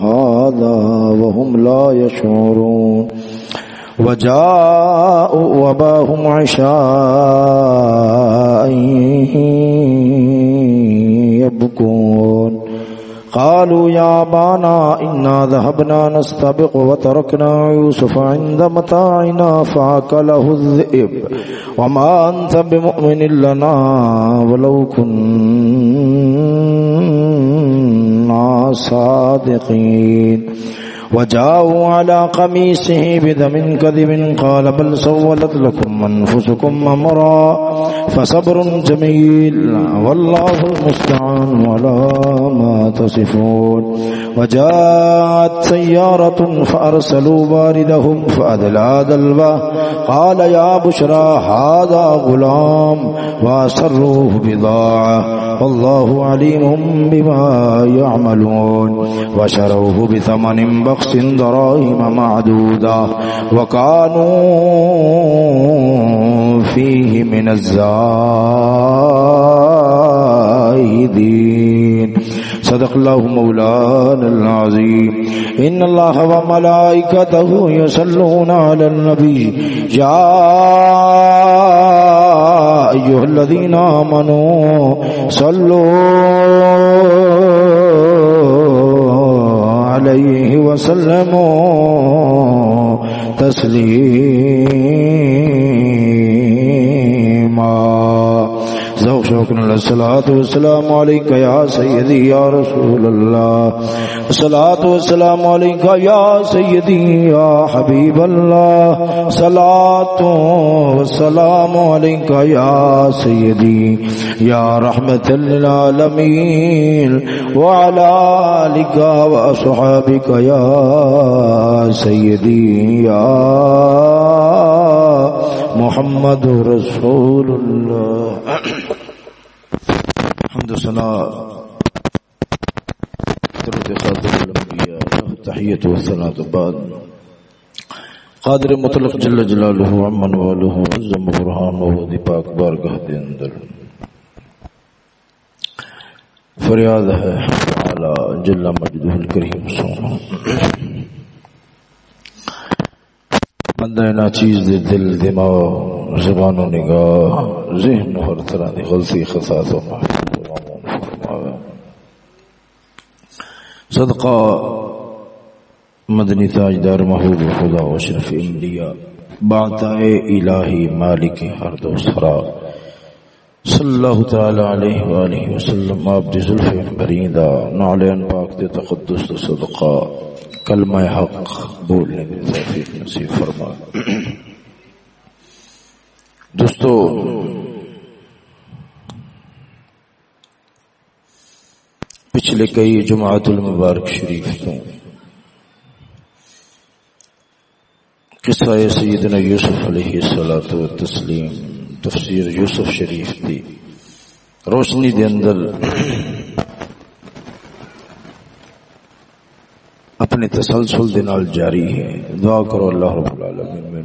هذا وهم لا يشعرون وجاءوا وباهم عشاء يبكون. قالوا يا بانا إنا ذهبنا نستبق وتركنا يوسف عند متاعنا فأكله الذئب. وما أنت بمؤمن لنا ولو كنا صادقين وجاءوا على قميصه بدم كذب قال بل سولت لكم أنفسكم أمرا فصبر جميل والله المستعان ولا ما تصفون. وجاءت سيارة فأرسلوا باردهم فأدلى دلبه قال يا بشرى هذا غلام وأسروه بضاعة. والله عليم بما يعملون وشروه بثمن بخس دراهم معدودة وكانوا فيه من الزاهدين صدق الله مولانا العظيم إن الله وملائكته يسلون على النبي يا أيها الذين آمنوا صلوا عليه وسلموا تسليما ذوق شوقنا الصلاة والسلام عليك يا سيدي يا رسول الله الصلاة والسلام عليك يا سيدي يا حبيب الله صلاة والسلام عليك يا سيدي يا رحمة للعالمين وعلى آلك وأصحابك يا سيدي يا محمد رسول الله الحمد لله درود خاتم الانبیاء تحیت و ثناء بعد۔ قادر مطلق جل جلالہ عمن والہ عظم برہان و دی پاک بارگاہ دے اندر۔ فریاد ہے، تعالی جل مجدہ الکریم سونا۔ بندہ نا چیز دے دل، دماغ، زبان و نگاہ، ذہن ہر طرح دی غلطی خطاط و محفوظ صدقہ مدنی تاجدار محبوب خدا و شرف انبیاء بعطائے الہی مالک ہر دو سرا۔ صلی اللہ تعالی علیہ وآلہ وسلم، آپ دی ظلف بریندہ نعلین پاک دی تقدس دی صدقہ، کلمہ حق بولنے دی توفیق نصیب فرما۔ دوستو، پچھلے کئی جماعت المبارک شریف تو قصہ سیدنا یوسف علیہ الصلوۃ والتسلیم تفسیر یوسف شریف دی روشنی دے اندر اپنے تسلسل دے نال جاری ہے۔ دعا کرو اللہ رب العالمین میں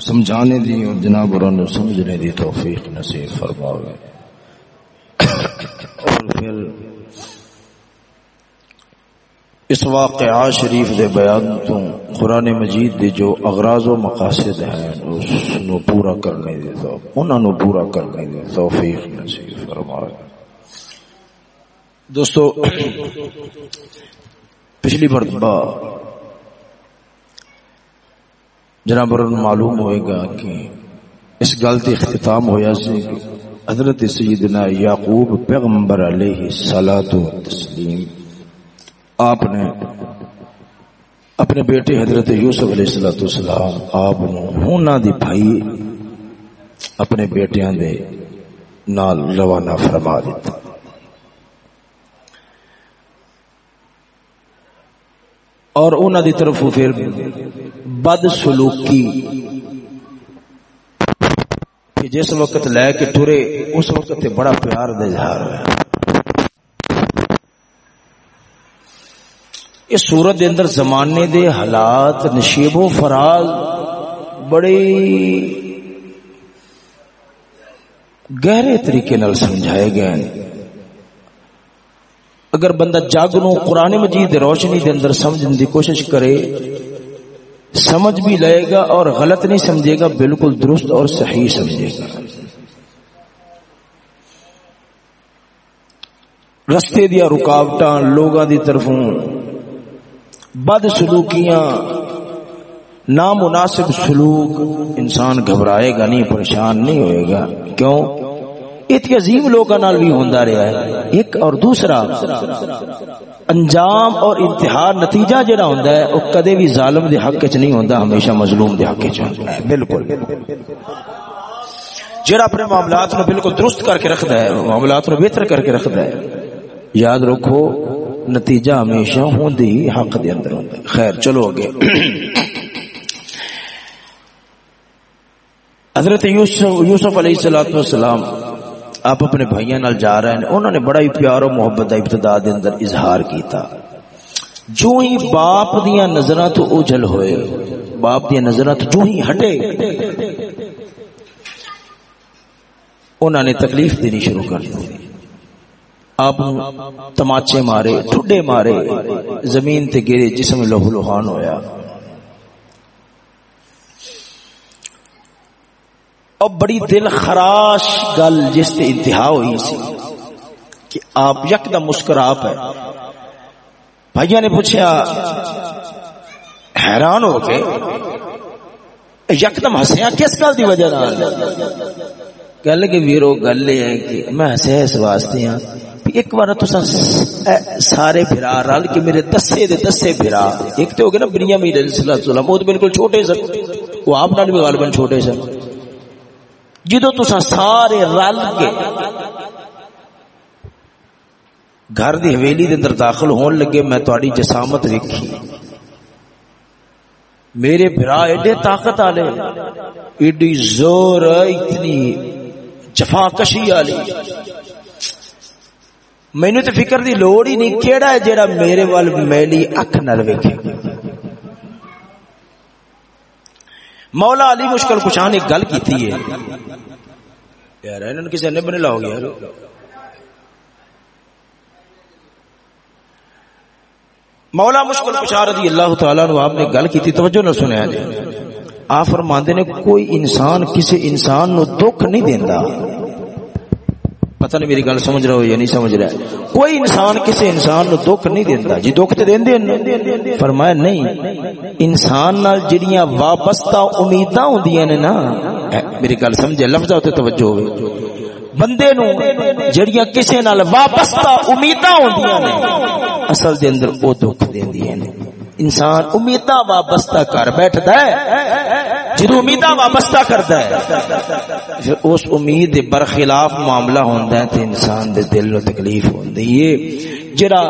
سمجھانے دی اور جناب اور سمجھنے دی توفیق نصیب فرماوے۔ اور پھر اس واقعہ شریف دے بیان تو قرآن مجید دے جو اغراض و مقاصد ہیں، اس نو پورا کرنے دے تو، انہاں نو پورا کرنے دے توفیق نصیب فرمائے۔ دوستو، پچھلی مرتبہ جناب معلوم ہوئے گا کہ اس غلطی اختتام ہویا سے حضرت سیدنا یعقوب پیغمبر علیہ سلاد و تسلیم آپ نے اپنے بیٹے حضرت یوسف علیہ السلام والسلام، آپ ہونا دی بھائی اپنے بیٹیاں دے نال روانہ فرما دیتا اور انہوں دی طرف پھر بد سلوکی کہ جس وقت لے کے ٹرے، اس وقت بڑا پیار دے جا رہا۔ ہے اس صورت دے اندر زمانے دے حالات، نشیب و فراز بڑے گہرے طریقے نال سمجھائے گئے اگر بندہ جگ نو قرآن مجید روشنی دے اندر سمجھنے دی کوشش کرے، سمجھ بھی لے گا اور غلط نہیں سمجھے گا، بالکل درست اور صحیح سمجھے گا۔ رستے دیا رکاوٹ لوگوں کی طرفوں بد سلوکیاں، نامناسب سلوک انسان گھبرائے گا نہیں، پریشان نہیں ہوئے گا۔ کیوں؟ اتنی عظیم لوگوں بھی ہوتا رہا ہے۔ ایک اور دوسرا، انجام اور انتہا نتیجہ جڑا ہوتا ہے، وہ کدے بھی ظالم دے حق چ نہیں ہوتا ہمیشہ مظلوم دے حق چ بالکل۔ جڑا اپنے معاملات نو بالکل درست کر کے رکھتا ہے، معاملات نو بہتر کر کے رکھتا ہے۔ یاد رکھو نتیجہ ہمیشہ ہوندی حق دے اندر ہوندا خیر، چلو اگے حضرت یوسف یوسف علیہ السلام آپ اپنے بھائیاں نال جا رہے ہیں۔ انہوں نے بڑا ہی پیار و محبت ابتدا دے اندر اظہار کیتا۔ جو ہی باپ دیا نظراں تو اوجھل ہوئے، باپ دیا نظراں تو جو ہی ہٹے انہوں نے تکلیف دینی شروع کر دی۔ آپ تماچے مارے، ٹھڈے مارے، زمین تے گرے، جسم لہو لوہان ہویا۔ اور بڑی دل خراش گل جس سے انتہا ہوئی سی کہ آپ یکدم مسکرا پہ بھائیا نے پوچھا، حیران ہو کے یکدم ہسیا کس گل کی وجہ گل کہ ویرو، گل یہ ہے کہ میں ہسیا اس واسطے ہاں۔ ایک بار تو سارے بھرا، رل کے میرے دسے دے دسے بھرا۔ ایک تو ہو گیا نا بنیا میرے علیہ السلام وہ بالکل چھوٹے سن۔ وہ آپ نال بھی غالباً چھوٹے سن۔ جدو تسا سارے رل کے گھر دی حویلی دے اندر داخل ہون لگے، میں تاری جسامت ویکھی۔ میرے برا ایڈے طاقت والے ایڈی زور، اتنی جفا کشی والی مینو تو فکر دی لوڑ ہی نہیں کیڑا ہے جیڑا میرے وال میلی اکھ نال ویکھے مولا علی مشکل کچھ نے گل کی ہے یار انہوں نے کسی نے بنے لاؤ گیا مولا مشکل کچھ رضی اللہ تعالیٰ نے آپ نے گل کی توجہ نہ سنیا جی آپ فرماندے نے کوئی انسان کسی انسان نو دکھ نہیں دیندا پتہ نہیں میری گل سمجھ رہا ہو یا نہیں سمجھ رہا کوئی انسان کسی انسان نو دکھ نہیں دیندا جی دکھ تے دیندے ہیں فرمایا نہیں، انسان نال جڑیاں وابستہ امیداں ہوندیاں نے نا میری گل سمجھے، لفظاں تے توجہ ہوے بندے نو جڑیاں کسے نال وابستہ امیداں ہوندیاں نے، اصل دے اندر او دکھ دیندیاں نے انسان امیداں وابستہ کر بیٹھدا ہے۔ جدو امیداں وابستہ کردا ہے۔ پھر اس امید دے برخلاف معاملہ ہوندا ہے تے انسان دے دل نو تکلیف ہوندی ہے۔ جڑا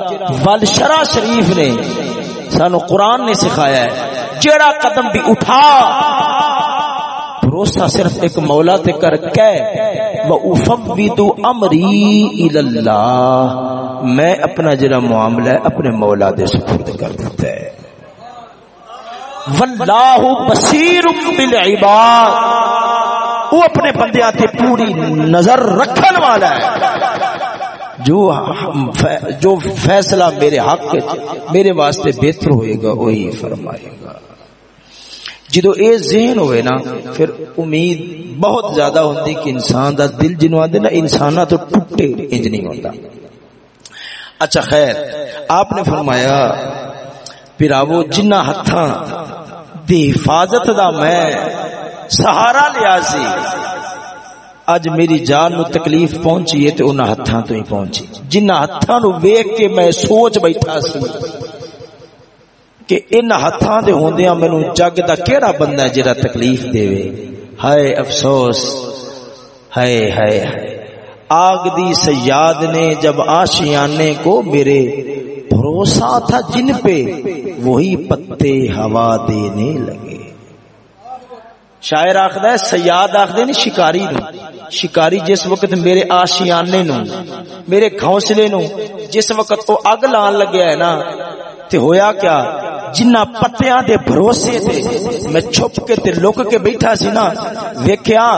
ول شرع شریف نے سانو قرآن نے سکھایا ہے جڑا قدم بھی اٹھا، بھروسہ صرف ایک مولا تے کر کے و افوض امری اللہ میں اپنا جڑا معاملہ ہے، اپنے مولا دے سپرد کر دیتا ہے۔ واللہ بصیر بالعباد۔ وہ اپنے بندیاں تے پوری نظر رکھن والا ہے۔ جو جو فیصلہ میرے حق میرے واسطے بہتر ہوئے گا، وہی فرمائے گا۔ جدو اے ذہن ہوئے نا، پھر امید بہت زیادہ ہوتی کہ انسان دا دل جنو آدھے نا انسانہ تو ٹوٹے انج نہیں ہوتا اچھا خیر، آپ نے فرمایا، پھر آو جنہ ہتھاں دی حفاظت دا میں سہارا لیا سی۔ اج میری جان نو تکلیف پہنچی ہے تے انہاں ہتھاں تو ہی پہنچی۔ جنہ ہتھاں نو ویکھ کے میں سوچ بیٹھا سی کہ ان ہتھاں دے ہوندیاں مینوں جگ دا کیڑا بندہ ہے جڑا تکلیف دے وے ہائے افسوس۔ ہائے ہائے۔ آگ دی سیاد نے جب آشیانے کو میرے بھروسہ تھا جن پہ، وہی پتے ہوا دینے لگے۔ شاعر آخد ہے، سیاد آخد نہیں، شکاری نو۔ شکاری جس وقت میرے آشیانے نو، میرے گھونسلے نو، جس وقت وہ اگ لان لگیا ہے نا، تے ہویا کیا، جنہ پتیاں دے بھروسے تے میں چھپ کے تے لک کے بیٹھا سی نا، ویکھیا،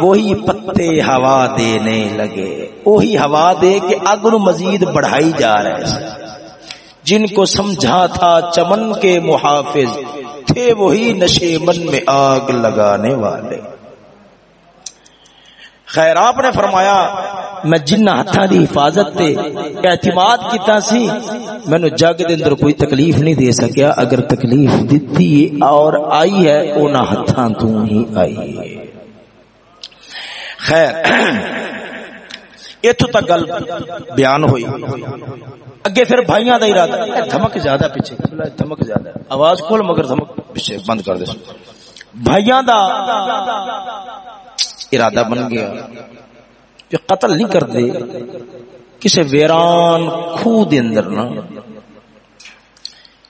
وہی پتے ہوا دینے لگے۔ وہی ہوا دے کہ اگ نو مزید بڑھائی جا رہے جن کو سمجھا تھا چمن کے محافظ، تھے وہی نشے من میں آگ لگانے والے۔ خیر، آپ نے فرمایا، میں جنہ ہاتھوں دی حفاظت تے اعتماد کیتا سی، مینوں جگ دے اندر کوئی تکلیف نہیں دے سکیا۔ اگر تکلیف دتی اور آئی ہے، انہاں ہاتھاں تو ہی آئی ہے۔ خیر اتو تک گل بیان ہوئی۔ اگے پھر بھائیاں دا ارادہ۔ دھمک زیادہ پیچھے۔ دھمک زیادہ آواز کھول مگر دھمک پیچھے بند کر دے۔ بھائیاں دا ارادہ بن گیا جو قتل نہیں کرتے کسی ویران خو دے اندر نا۔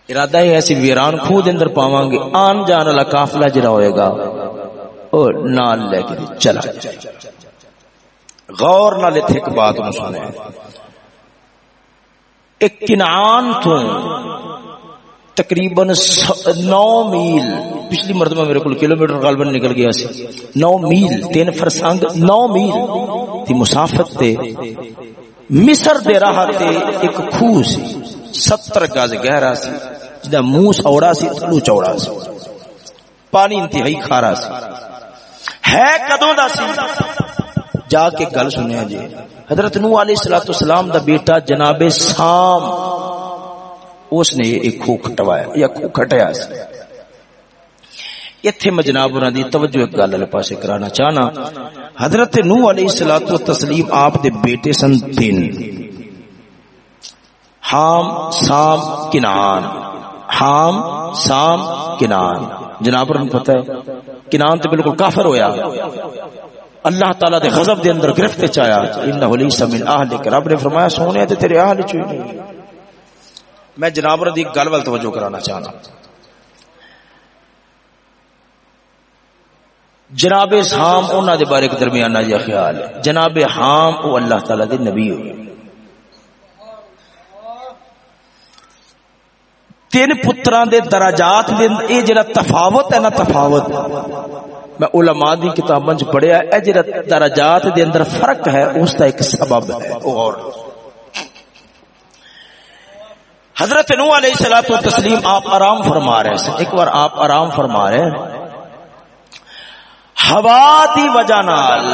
ارادہ ہی ایسی ویران خو دے اندر پاواں گے آن جان والا قافلہ جڑا ہوئے گا او نال لے کے چلا غور نال ایک بات نو سنے ایک کنعان تو تقریباً نو میل، پچھلی مرتبہ میرے کو کلو میٹر غالباً نکل گیا سی۔ نو میل، تین فرسنگ نو میل تھی مسافت تے مصر دے رہا تے ایک خوہ سی، ستر گاز گہرا سی، جدا منہ سوڑا سی تھلو چوڑا سی۔ پانی انتہائی کھارا سی۔ ہے کدوں دا سی؟ جا کے گل سنیا جی۔ حضرت نو علیہ السلام دا بیٹا جناب سام، اس نے ایک خو کھٹوایا یا خو کھٹیا سی اتھے میں جناب انہاں دی توجہ ایک گل والے پاسے کرانا چاہنا۔ حضرت نو علیہ الصلوۃ والتسلیم آپ دے بیٹے سن تین۔ حام، سام کنان حام، سام کنان جناب انہوں پتہ ہے کنان تے بالکل کافر ہویا۔ اللہ تعالی دے غضب دے اندر گرفت چایا انہ لیس من اہلک۔ رب نے فرمایا، سونے تے تیرے اہل چوئی نہیں۔ میں جناب دی گل ول توجہ کرانا چاہنا۔ جناب حام انہوں دے بارے ایک درمیانہ جا خیال۔ ہے جناب حام او اللہ تعالی دے نبی ہوئے تین پتران دے دراجات دے اے جڑا تفاوت ہے نا، تفاوت۔ میں علماء دی کتاباں وچ پڑھیا اے جڑا درجات دے اندر فرق ہے اس دا ایک سبب ہے۔ اور حضرت نو علیہ السلام تسلیم آپ آرام فرما رہے ہیں۔ ایک بار آپ آرام فرما رہے ہیں۔ ہوا دی وجہ نال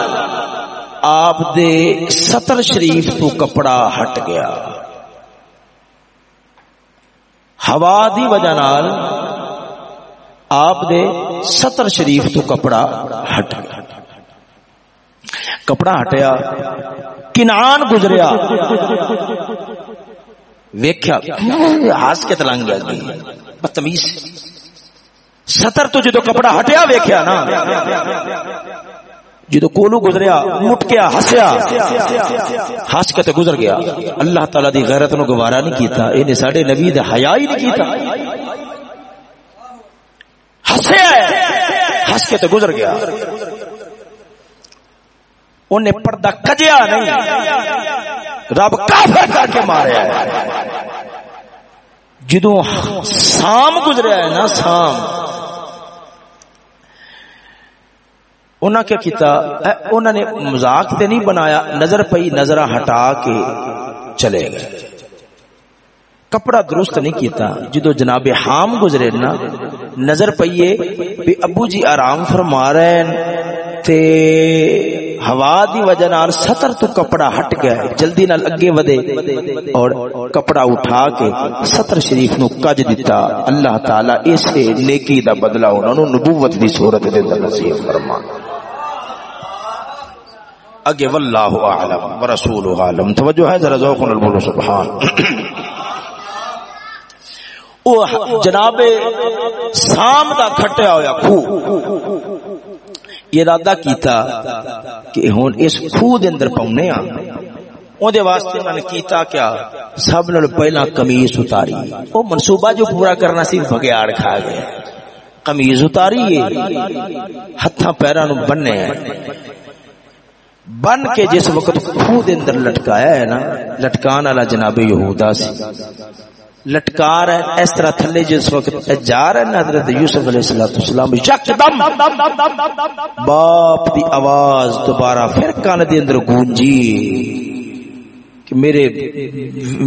آپ دے ستر شریف تو کپڑا ہٹ گیا۔ ہوا دی وجہ نال آپ دے ستر شریف تو کپڑا ہٹ گیا۔ کپڑا ہٹیا کنان گزریا۔ ویکھیا ہس کے تلنگ گیا بدتمیز۔ ستر تو جدو کپڑا ہٹیا، ویکھیا نا۔ جدو کولو گزریا، مٹکیا، ہسیا۔ ہس کے گزر گیا۔ اللہ تعالی دی غیرت نو گوارا نہیں کیتا انہیں ساڈے نبی دا حیا ہی نہیں کیتا۔ ہسیا ہس کے گزر گیا۔ انہیں پردہ کجیا نہیں۔ رب کافر کر کے ماریا جدو سام گزریا ہے نا، سام۔ انہاں کیا کیتا؟ انہوں نے مزاق تے نہیں بنایا، نظر پئی نظر ہٹا کے چلے گئے۔ کپڑا درست نہیں کیتا۔ جدو جناب حام گزرے نا، نظر پئیے بھی ابو جی آرام فرما رہے ہیں، تے ہوا دی وجہ نال ستر تو کپڑا ہٹ گیا جلدی نال اگے ودے اور کپڑا اٹھا کے ستر شریف نو کج دیتا اللہ تعالی اس نیکی دا بدلہ انہاں نو نبوت دی صورت دے اندر نصیب فرما۔ اگے واللہ اعلم ورسول عالم توجہ ہے، ذرا ذوق نال بولو، سبحان۔ او جناب، سام دا کھٹیا ہویا کھو۔ ارادہ کیتا کہ ہن اس خوہ دے اندر پاونے ہاں۔ اودے واسطے انہوں نے کیتا کیا، سب نال پہلا قمیص اتاری۔ او منصوبہ جو پورا کرنا سی، بگیاڑ کھا گئے قمیض اتاری ہے ہتھاں پیراں نو بننے بن کے جس وقت خوہ دے اندر لٹکایا ہے نا، لٹکان والا جناب یہودا سی۔ لٹکار ہے، اس طرح تھلے جس وقت جا رہا ہے، حضرت یوسف علیہ السلام یکدم باپ دی آواز دوبارہ پھر کان دے اندر گونجی کہ میرے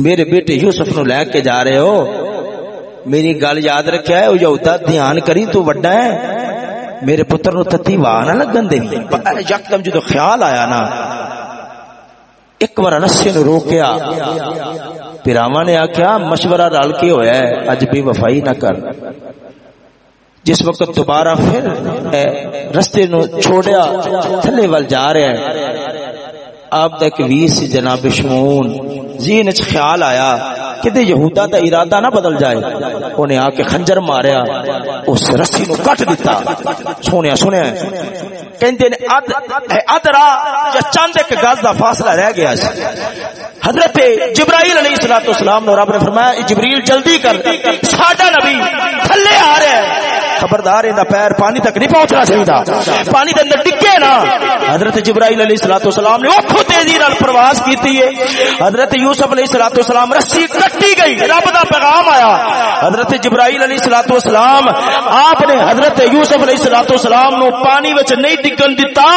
میرے بیٹے یوسف نو لے کے جا رہے ہو۔ میری گل یاد رکھیا ہے، او یہودا دھیان کری، تو وڈا ہے۔ میرے پتر نو تتی واہ نہ لگن دے۔ یکدم جدو خیال آیا نا، ایک بار نسے نو روکیا۔ پیراوا نے آخیا مشورہ رل کے ہوا ہے، اج بھی وفائی نہ کر۔ جس وقت دوبارہ پھر رستے نو چھوڑیا، تھلے وال جا رہا ہے آپ تک ویس جناب شمون ذہن چ خیال آیا کہ یہودا دا ارادہ نہ بدل جائے، انہیں آ کے خنجر ماریا، اس رسی نو کٹ دیتا سونیا سنیا۔ کہندے نے، اد اد یا چند ایک گز دا فاصلہ رہ گیا سی۔ حضرت جبرائیل علیہ الصلوۃ والسلام نے رب نے فرمایا جبریل جلدی کر، ساڈا نبی تھلے آ رہا ہے۔ خبردار ان پیر پانی تک نہیں پہنچنا چاہیے۔ پانی کے اندر ڈگے نا۔ حضرت جبرائیل علیہ الصلوۃ والسلام نے اوکھو تیزی نال پرواز کیتی ہے۔ حضرت یوسف علیہ الصلوۃ والسلام رسی کٹی گئی، رب دا پیغام آیا۔ حضرت جبرائیل علیہ الصلوۃ والسلام، آپ نے حضرت یوسف علیہ الصلوۃ والسلام نو پانی وچ نہیں ڈگن دتا،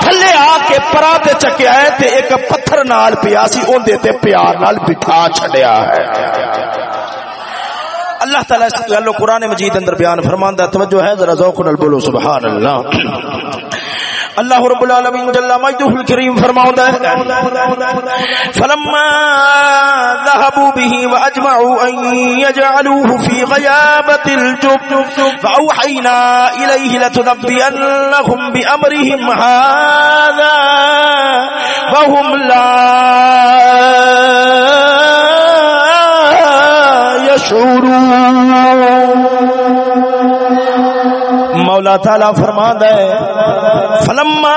تھلے آ کے پرا تے چکیا ہے تے ایک پتھر نال پیا سی اون دے تے پیار نال بٹھا چھڈیا ہے۔ اللہ تعالی اس گل قرآن مجید اندر بیان فرماندا توجہ ہے، ذرا ذوق نال بولو سبحان اللہ اللہ رب العالمین جل مجدہ الکریم فرماوندا ہے، فلما ذهبوا به واجمعوا ان يجعلوه في غيابه الجب فاوحينا اليه لتنبئنهم بامرهم هذا وهم لا مولا تعالی فرما دے فلما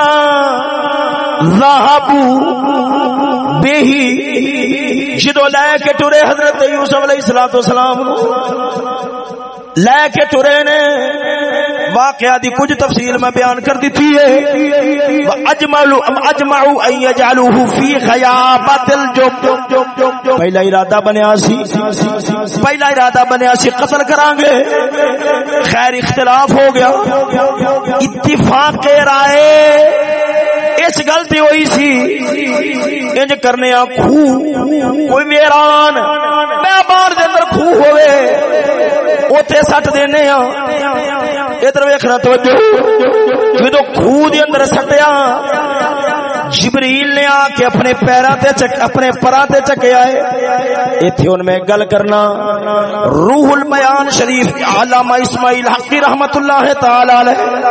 ذہبو به جدو لے کے ٹرے حضرت یوسف علیہ السلام۔ لے کے ٹرے نے واقعہ دی کچھ تفصیل میں بیان کر دیتی ہے۔ اجمعوا اجمعوا ان يجعلوه في غيابت الجب۔ پہلا ارادہ بنیا سی۔ پہلا ارادہ بنیا سی قتل کران گے خیر اختلاف ہو گیا۔ اتفاق رائے اس غلطی ہوئی سی۔ انج کرنے آ کھو۔ کوئی میران میں بار دے اندر کھو ہوئے۔ اوتھے سٹ دینے ہاں ادھر ویکھنا توجہ۔ جدو خوہ دے اندر سٹیا، جبریل نے آ کے اپنے پیرا تے چک، اپنے پرا تے چکے آئے۔ ایتھے ان میں گل کرنا، روح البیان شریف علامہ اسماعیل حقی رحمت اللہ تعالی علیہ۔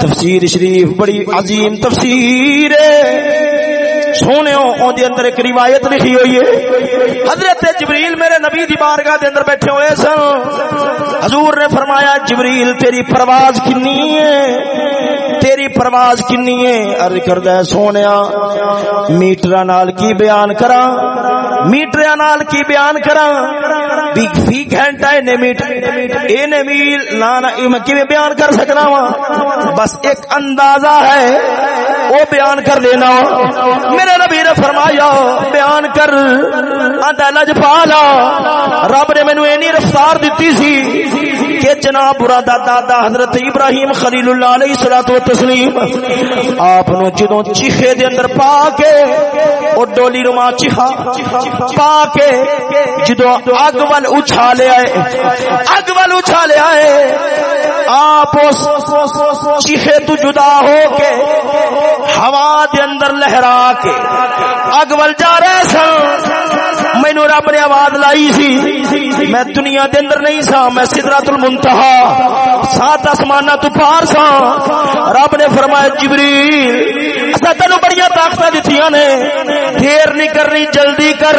تفسیر شریف بڑی عظیم تفسیر ہے۔ سونے اون دی اندر ایک روایت لکھی ہوئی ہے۔ حضرت جبریل میرے نبی دی بارگاہ دے اندر بیٹھے ہوئے سن۔ حضور نے فرمایا، جبریل، تیری پرواز کنی ہے؟ تیری پرواز کنی ہے؟ عرض کردا ہے سونیا ہاں، میٹراں نال کی بیان کراں؟ میٹراں نال کی بیان کراں؟ بھی فی گھنٹہ نے میٹر اے نے میل نا نا میں کیویں بیان کر سکنا وا بس ایک اندازہ ہے۔ وہ بیان کر لینا میرے نبی نے فرمایا، بیان کر۔ لج پالا۔ رب نے مینو اینی رفتار دیتی سی کہ جناب برا دادا دا حضرت ابراہیم خلیل اللہ علیہ الصلوۃ والتسلیم، آپ نو جدوں چیخے دے اندر پا کے او ڈولی رما چیخا، پا کے جدوں اگ ول اچھالے آئے۔ اگ ول اچھالے آئے۔ آپ اس چیخے تو جدا ہو کے ہوا دے اندر لہرا کے اگ ول جا رہے سن۔ مینو رب نے آواز لائی سی۔ میں دنیا دے اندر نہیں سا، میں سدرات المنتہا۔ سات آسمان تو پار سا۔ رب نے فرمایا، جبریل تینو بڑی طاقت دیتی نے۔ دیر نہیں کرنی، جلدی کر۔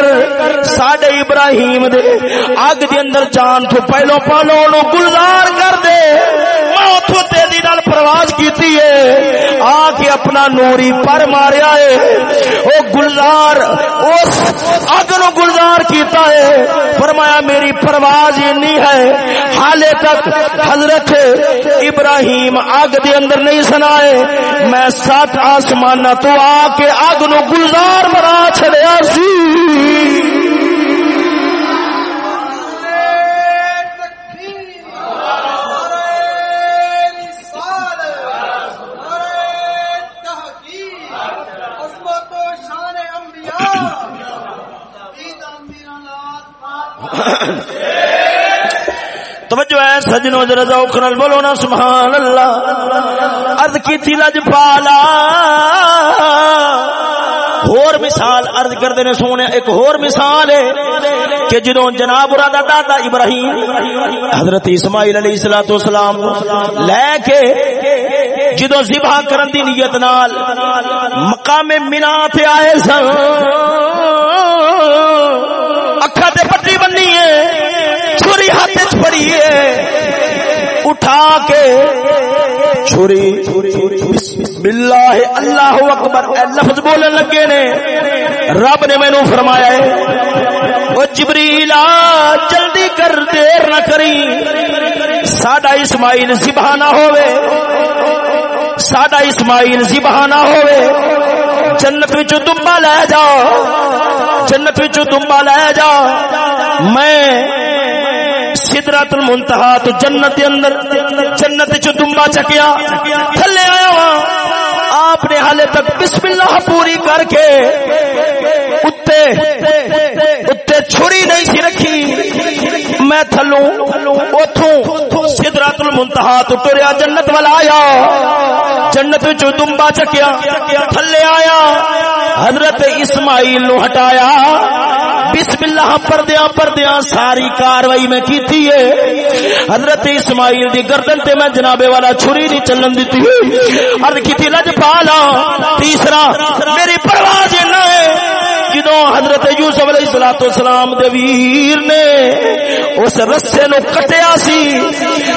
ساڈے ابراہیم دے اگ دے اندر جان تو پہلو پالو گلزار کر دے۔ اتو تیزی نال پرواز کیتی ہے۔ آ کے اپنا نوری پر ماریا ہے۔ او گلزار، اس اگ نو گلزار کیتا ہے۔ فرمایا، میری پرواز ہی نہیں ہے۔ حالے تک حضرت ابراہیم اگ دے اندر نہیں سنائے میں سات آسمان تو آ کے اگ نو گلزار بنا چھڑیا سی۔ توجہ ہے، سجنوں ذرا ذوق نال بولو نا سبحان اللہ عرض کی تھی لج پالا ہور مثال عرض کردے نے سونے، ایک ہور مثال ہے کہ جدوں جناب را دا دادا ابراہیم، حضرت اسماعیل علیہ الصلوۃ والسلام لے کے جدوں ذبح کرن دی نیت نال مقام مینا تے آئے سن۔ ہاتھ اٹھا کے چھری بسم اللہ اللہ اکبر، اے لفظ بولنے لگے نے۔ رب نے مینوں فرمایا ہے، او جبریل، جلدی کر، دیر نہ کری۔ ساڈا اسماعیل ذبح نہ ہوے ساڈا اسماعیل ذبح نہ ہوے جنت وچ دمبا لے جا۔ جنت وچ دمبا لے جا۔ میں سدرت المنتہا تو جنت دے اندر، جنت چ دمبا چکیا، تھلے آیا وا آپ نے حالے تک بسم اللہ پوری کر کے اتے اتے چھری نہیں سی رکھی۔ میں تھلوں، اوتھوں سدرت المنتہا تو ٹریا، جنت والا آیا۔ جنت وچ دمبا چکیا، تھلے آیا۔ حضرت اسماعیل نو ہٹایا۔ بسم اللہ پردیاں پردیاں ساری کاروائی میں کیتی ہے۔ حضرت اسماعیل دی گردن تے میں جنابے والا چھری نہیں چلن دیتی۔ عرض کیتی لج پالا تیسرا، میری پرواز جی نہ ہے۔ جدو حضرت یوسف علیہ الصلوۃ والسلام دے ویر نے اس رسے نو کٹیا سی،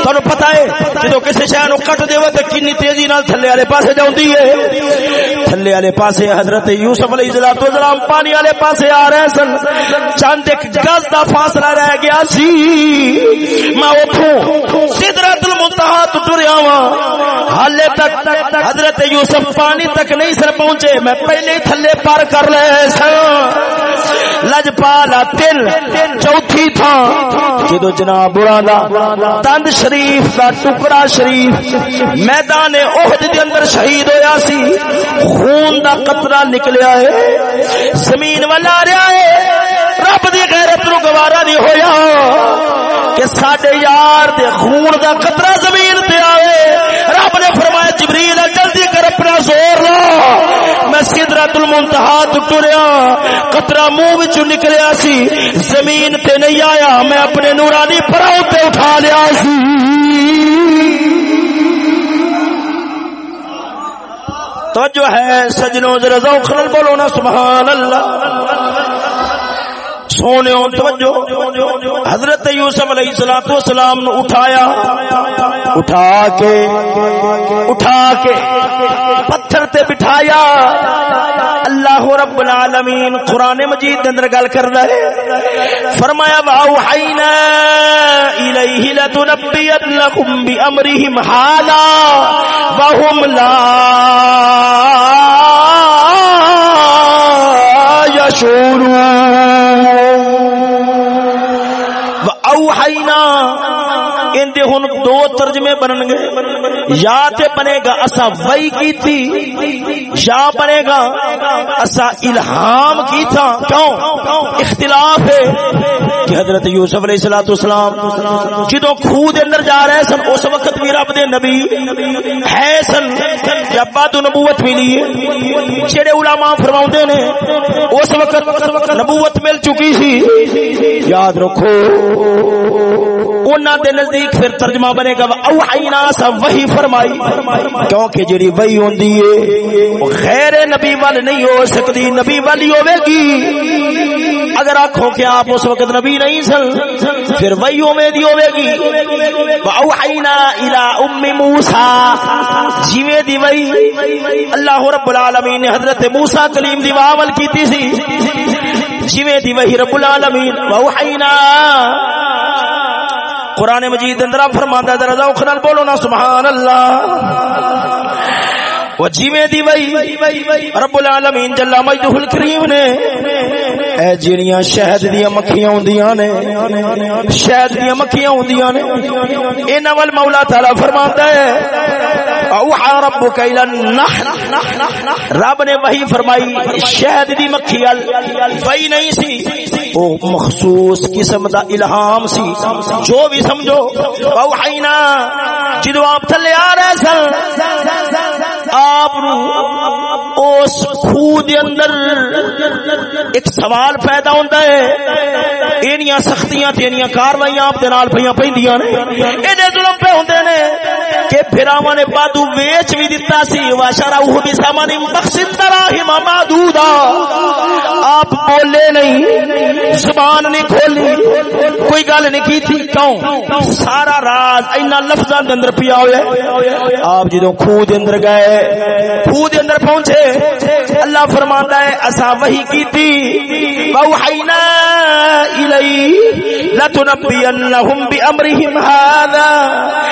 تانوں پتہ ہے جدو کسی شے نو کٹ دیو تے کتنی تیزی نال تھلے والے پاسے جاندی ہے۔ تھلے والے پاسے حضرت یوسف علیہ الصلوۃ والسلام پانی والے پاسے آ رہے سن۔ چند ایک گز دا فاصلہ رہ گیا سی۔ میں اوتھوں سدرت المنتہا تو ٹریا وا حالے تک حضرت یوسف پانی تک نہیں سر پہنچے۔ میں پہلے ہی تھلے پار کر لے سن۔ لجپالا تل چوتھی تھا جدو جناب برا تند شریف دا ٹکڑا شریف میدان احد دے اندر شہید ہویا سی خون دا قطرہ نکلیا ہے زمین والا رہا ہے رب دی غیرت نو گوارا نہیں ہویا کہ ساڈے یار دے خون دا قطرہ زمین تے آوے۔ رب نے فرمایا، جبریل، جلدی کر، اپنا زور لا۔ میں سدرت المنتہا تو ٹریا۔ قطرہ منہ وچ نکلیا سی، زمین تے نہیں آیا۔ میں اپنے نورانی پراؤ تے اٹھا لیا سی۔ تو جو ہے، سجنوں، ذرا ذوق نال بولو نا، سبحان اللہ۔ سونے توجہ۔ حضرت یوسف علیہ الصلوۃ والسلام نے اٹھایا۔ اٹھا کے اٹھا کے پتھر تے بٹھایا۔ اللہ رب العالمین قران مجید دے اندر گل کردا ہے۔ فرمایا واوحینا الیہ لتنبئنکم بامرہم حالا وهم لا یشعرون تے ہن دو ترجمے بنن گے یا تے بنے گا اسا وئی کی تھی یا بنے گا اسا الہام کی تھا کیوں؟ اختلاف ہے۔ کہ حضرت یوسف علیہ الصلوۃ والسلام جدوں کھو دے اندر جا رہے سن، اس وقت بھی رب دے نبی ہے سن جب بعد نبوت ملی ہے۔ جڑے علماء فرماوندے نے، اس وقت نبوت مل چکی سی۔ یاد رکھو، انہاں دے نزدیک پھر ترجمہ بنے گا اوحینا سا، وحی فرمائی۔ کیونکہ جڑی وحی ہوندی ہے غیر نبی وال نہیں ہو سکتی، نبی والی ہوے گی۔ اگر آنکھوں کہ آپ اس وقت نبی نہیں سن۔ پھر وہی امیدی ہوے گی۔ اوحینا الی ام موسی جویں دی وہی اللہ رب العالمین نے حضرت موسی کلیم دی واول کیتی سی۔ جویں دی وہی رب العالمین۔ اوحینا قرآن مجید اندر فرماندا ہے ذرا ذوق نال بولو نا سبحان اللہ وہ جویں دی وہی رب العالمین جل مجدہ الکریم نے اے جڑیاں شہد دیا مکھیاں ہوندیاں نے، شہد دیا مکھیاں ہوندیاں نے۔ انہاں ول مولا تعالی فرماتا ہے اوحى ربك الى النحل۔ رب نے وہی فرمائی، شہد دی مکھی ال وہی نہیں سی۔ او مخصوص قسم دا الہام سی۔ جو بھی سمجھو، اوحینا۔ جدو آپ تھلے آ رہے سن، آپ اس خوہ دے اندر ایک سوال پیدا ہوتا ہے۔ اینیاں سختیاں تے اینیاں کاروائیاں آپ دے نال پیاں پیندیاں نے۔ اینے ظلم پہ ہوندے نے کہ پھراواں نے بادو ویچ بھی دتا سی۔ واشرا وہ بھی سامان مقصد دراہم معدودا آپ بولے نہیں، زبان نہیں کھولی۔ کوئی گل نہیں کی تھی کیوں؟ سارا راز اینا لفظاں دے اندر پیا ہوئے آپ جدوں خوہ دے اندر گئے، خوہ دے اندر پہنچے۔ اللہ فرماتا ہے، اسا وہی کی تھی وحینا الی لتنبینہم بامرہم هذا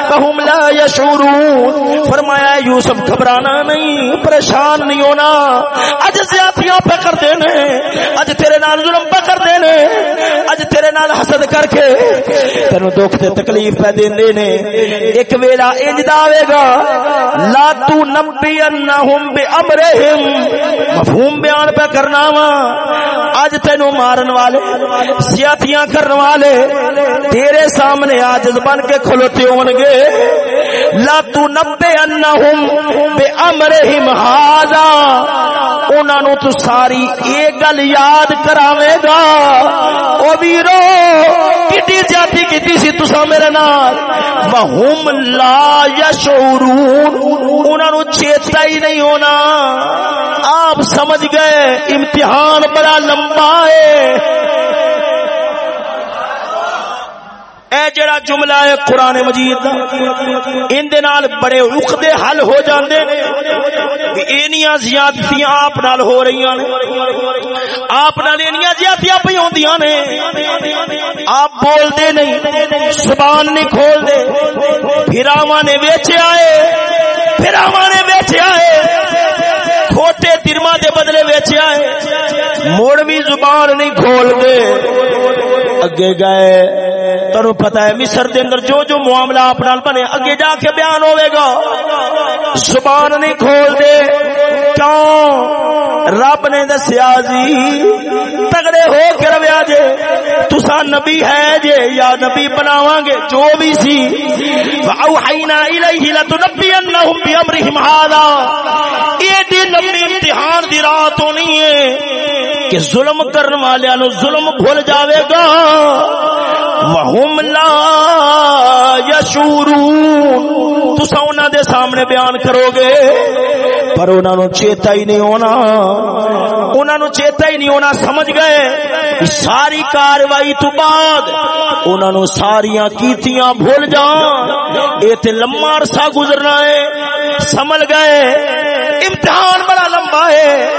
فهم لا يشعرون فرمایا، یوسف گھبرانا نہیں، پریشان نہیں ہونا۔ اج زیادتیاں پہ کر دینے اج تیرے نال ظلم پہ کر دینے اج تیرے نال حسد کر کے تینو دکھ تے تکلیف پہ دیندے نے۔ ایک ویلا انج داوے گا، لا تو نبینہم بامرہم مفہوم بیان پہ کرنا وا۔ اج تینو مارن والے، سیاتیاں کرن والے، تیرے سامنے آج بن کے کھلوتے ہون گے۔ لا تو نبینہم بامرہم ہذا انہاں نو تو ساری اے گل یاد کراوے گا او ویرو، کڈی جاتی کیتی سی تسا میرے نال؟ وہم لا یشعرون۔ انہاں نو چیتا ہی نہیں ہونا۔ آپ سمجھ گئے، امتحان بڑا لمبا ہے۔ اے جڑا جملہ ہے قرآن مجید دا، ان دے نال بڑے عقدے حل ہو جاندے نے اینیاں زیادتیاں آپ نال ہو رہی ہیں۔ آپ نال اینیاں زیادتیاں پہ ہوندیاں نے آپ بول دے نہیں، زبان نہیں کھول دے پھراواں نے ویچے آئے پھراواں نے ویچے آئے کھوٹے ترما دے بدلے ویچے آئے موڑ زبان نہیں کھول دے اگے گئے۔ تنو پتا ہے مصر دے اندر جو جو معاملہ آپ نال بنے، اگے جا کے بیان ہوئے گا۔ زبان نہیں کھول دے۔ کیوں؟ رب نے دسیا جی تگڑے ہو کے رویا جے۔ تسا نبی ہے جے یا نبی بناواں گے، جو بھی سی۔ واوحینا الیہ لتنبینہم بامرہم ھذا یہ دی لمبی امتحان دی رات ہونی ہے۔ کہ ظلم کرنے والے نو ظلم بھول جاوے گا۔ وہم لا یشورون تسا انہاں دے سامنے بیان کرو گے۔ پر انہاں نو چیتا ہی نہیں ہونا۔ انہاں نو چیتا ہی نہیں ہونا، سمجھ گئے؟ ساری کاروائی تو بعد انہاں نو ساریاں کیتیاں بھول جان۔ اے تے لمبا عرصہ گزرنا ہے۔ سمجھ گئے؟ امتحان بڑا لمبا ہے۔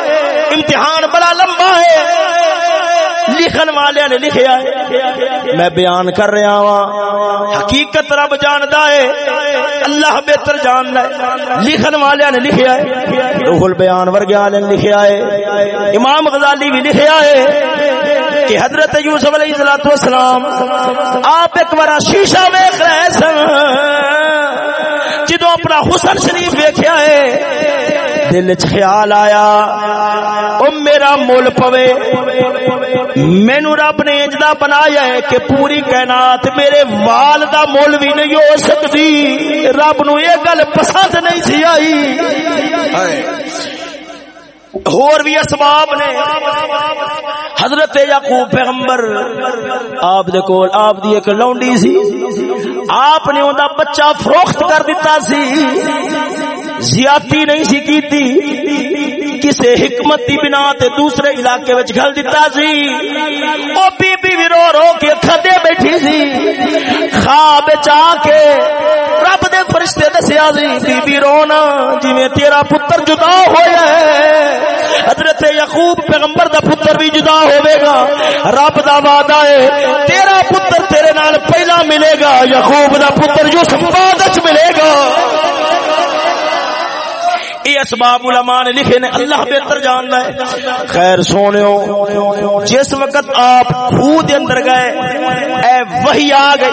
امتحان بڑا لمبا ہے۔ لکھن والے نے لکھیا ہے۔ میں بیان کر رہا ہوں حقیقت رب جاندا ہے۔ اللہ بہتر جاندا ہے۔ لکھن والے نے لکھیا ہے۔ روح البیان ورگے والے نے لکھیا ہے۔ امام غزالی بھی لکھیا ہے کہ حضرت یوسف علیہ الصلوۃ والسلام، آپ ایک بار شیشہ ویکھ رہے سن۔ جدو اپنا حسن شریف ویکھیا ہے، دل چ خیال آیا، او میرا مول پوے مینو رب نے اجدا بنایا ہے کہ پوری کائنات میرے وال دا مول بھی نہیں ہو سکتی۔ رب نو یہ گل پسند نہیں سی آئی۔ اور بھی اسباب نے۔ حضرت یعقوب پیغمبر، آپ دے کول آپ دی ایک لونڈی سی۔ آپ نے اوندا بچہ فروخت کر دیتا سی۔ زیادتی نہیں سی کیتی، کسے حکمت دی بنا تے دوسرے علاقے وچ گھل دیتا سی۔ او بی بی وی رو رو کے کھدے بیٹھی سی۔ خواب چا کے رب دے فرشتے دسیا سی بی بی رونا، جویں تیرا پتر جدا ہویا ہے۔ حضرت یعقوب پیغمبر دا پتر بھی جدا ہوے گا۔ رب دا وعدہ ہے، تیرا پتر تیرے نال پہلا ملے گا، یعقوب دا پتر یوسف بعد وچ ملے گا۔ کی اسباب علماء نے لکھے نے، اللہ بہتر جانتا ہے۔ خیر سونے جس وقت آپ خود اندر گئے، اے وہی آ گئی،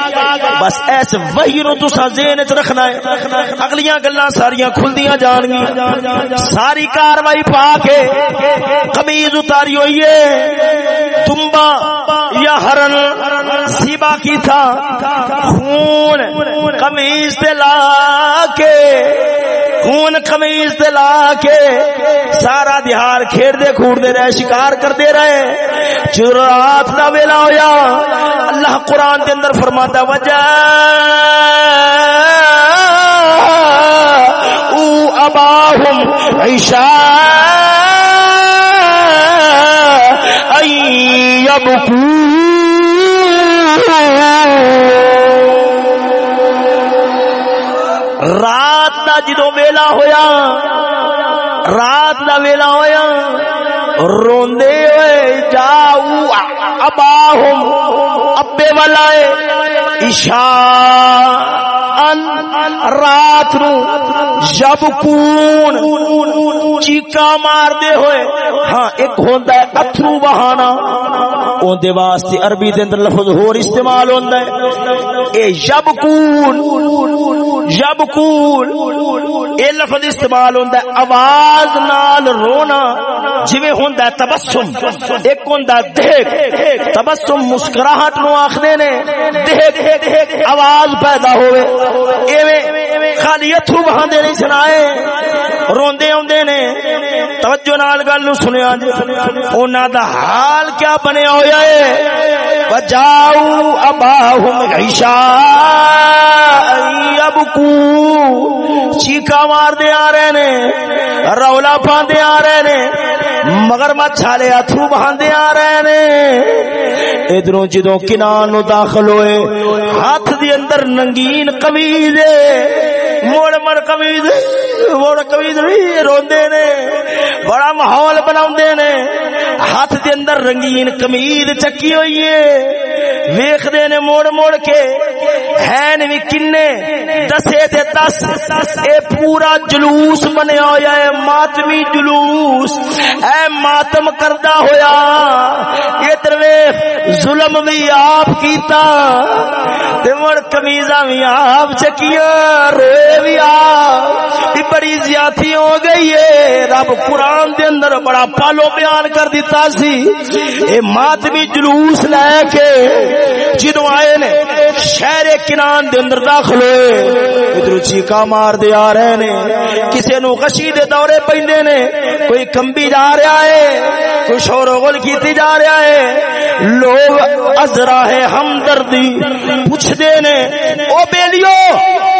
بس ایس وہی نو تسا ذہن چ رکھنا ہے۔ اگلیاں گلاں ساریاں کھلدیاں جان گی ساری کاروائی پا کے قمیض اتاری ہوئی ہے۔ تمبا یا ہرن سیبا کی تھا۔ خون قمیض تے لا کے خون قمیض تے لا کے سارا دہار کھیڑ دے کھوڑ دے رہے، شکار کر دے رہے۔ جو رات دا ویلا ہویا، اللہ قرآن دے اندر فرماتا وجہ او اباہم عشاء ایبکون رات دا جدو ویلا ہویا، رات دا ویلا ہویا، روندے ہوئے، جاؤ اباہم ابے والا عشاء رات نو، جب کون، چیکا مار دے ہوئے ہاں ایک ہوندا ہے، اتھرو بہانا، اون دے واسطے عربی دے اندر لفظ ہور استعمال ہوندا ہے، اے جب کون یبکون. اے لفظ استعمال ہوندا ہے، آواز نال رونا، جویں ہوندا ہے تبسم، ایک ہوندا دہک، تبسم مسکراہٹ نو آکھدے نے، دہک، آواز پیدا ہوئے ایویں خالی اتھرو بہاندے نہیں سنائے۔ روندے اوندے نے۔ توجہ نال گل نو سنیا جی۔ انہاں دا حال کیا بنیا ہویا ہے۔ بجاؤ اباہم عشاء یبکو چیکا مار دے آ رہے نے۔ رولا پاندے آ رہے نے۔ مگر مچھالے اتھرو بہاندے آ رہے نے۔ ادھروں جدوں کنان نو داخل ہوئے۔ ہاتھ دی اندر ننگین قمیض گے موڑ مڑ قمیض موڑ قمیض بھی روندے نے، بڑا ماحول بناوندے نے۔ ہاتھ دے اندر رنگین قمیض چکی ہوئی ہے۔ ویکھدے نے موڑ موڑ کے۔ ہیں وی کنے، دسے تے دس۔ اے پورا جلوس بنیا ہویا ہے، ماتمی جلوس۔ اے ماتم کردا ہویا۔ ادھر ویکھ ظلم بھی آپ کیتا۔ تے مڑ قمیضاں بھی آپ چکیا روئے بھی آپ بڑی زیادتی ہو گئی ہے۔ رب قرآن دے اندر بڑا پالو بیان کر دیتا سی۔ اے ماتمی جلوس لے کے جدو آئے نے، شہر کنان دے اندر داخل ہوئے۔ ادھر جی چیکا مار دے آ رہے نے۔ کسے نو غشی دے دورے پیندے نے۔ کوئی کمبی جا رہا ہے، کوئی شور و غل کیتی جا رہا ہے۔ لوگ ازرا ہے ہمدردی پوچھ دے نے، او بیلیو،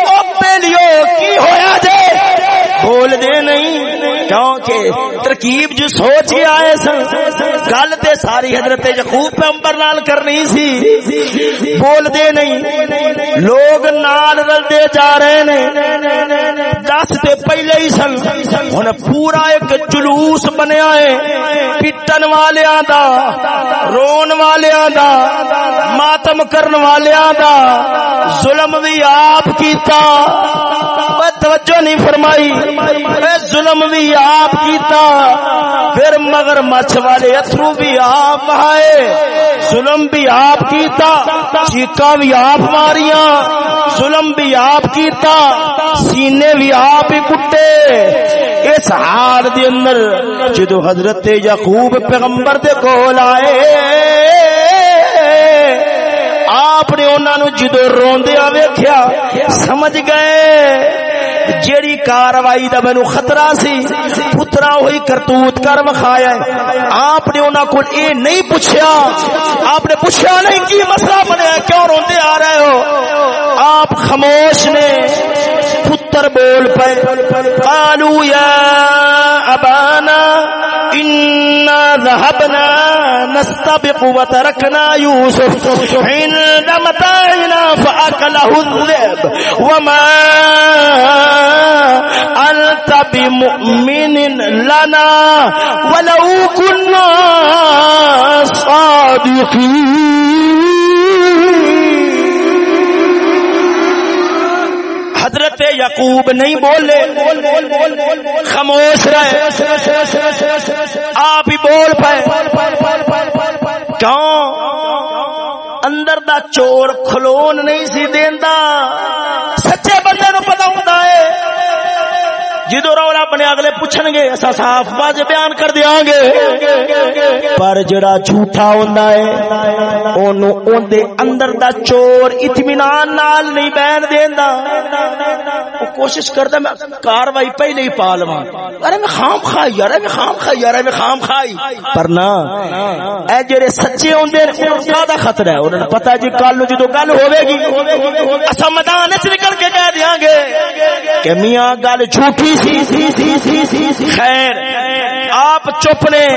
او بیلیو کی ہویا جے بول دے نہیں کیونکہ ترکیب جو سوچ کے آئے سن، گل تے ساری حضرت یعقوب پیغمبر نال کرنی سی۔ بول دے نہیں، لوگ نال رل جا رہے نے۔ دس تے پہلے ہی سن، ہن پورا ایک جلوس بنیا ہے۔ پٹن والیاں دا، رون والیاں دا مات ماتم کرن والیاں دا ظلم بھی آپ کیتا۔ توجہ نہیں فرمائی۔ اے ظلم بھی آپ کیتا۔ پھر مگر مچھ والے اترو بھی آپ آئے۔ ظلم بھی آپ کیتا۔ چیکا بھی آپ ماریاں۔ ظلم بھی آپ کیتا۔ سینے بھی آپ ہی کٹے۔ اس حال دے اندر جدو حضرت یعقوب پیغمبر دے کول آئے آپ نے انہوں نے جدو روندیا ویکھیا، سمجھ گئے؟ جیڑی کاروائی دا مینو خطرہ سی، پترا ہوئی کرتوت کر وکھایا آپ نے انہوں کو اے نہیں پوچھا آپ نے پوچھا نہیں کی مسئلہ بنیا کیوں روندے آ رہے ہو؟ آپ خاموش نے پتر بول پے، قالو یا ابانا إنا ذهبنا نستبق وتركنا يوسف عند متاعنا فأكله الذئب وما أنت بمؤمن لنا ولو كنا صادقين حضرت یعقوب نہیں بولے، خاموش رہے۔ آپ ہی بول پائے۔ کیوں؟ اندر دا چور کھلون نہیں سی دیندا۔ سچے بندے نو پتا ہوتا ہے۔ جدو اپنے اگلے پوچھن گے اسا صاف باز بیان کر دیاں گے پر جڑا جھوٹا ہوندا ہے، اونوں اون دے اندر دا چور اطمینان نال نہیں بیان دیندا۔ او کوشش کردا، میں کاروائی پہلے ہی پا لواں۔ ارے میں خام کھائی یار میں خام کھائی یار میں خام کھائی پر نہ، اے جڑے سچے ہوندے نے انہاں دا خطرہ ہے۔ انہاں پتہ ہے جی کل جدو گل ہوے گی اسا میدان وچ نکل کے کہہ دیاں گے کہ میاں گل جھوٹی سی خیر، آپ چپ نے،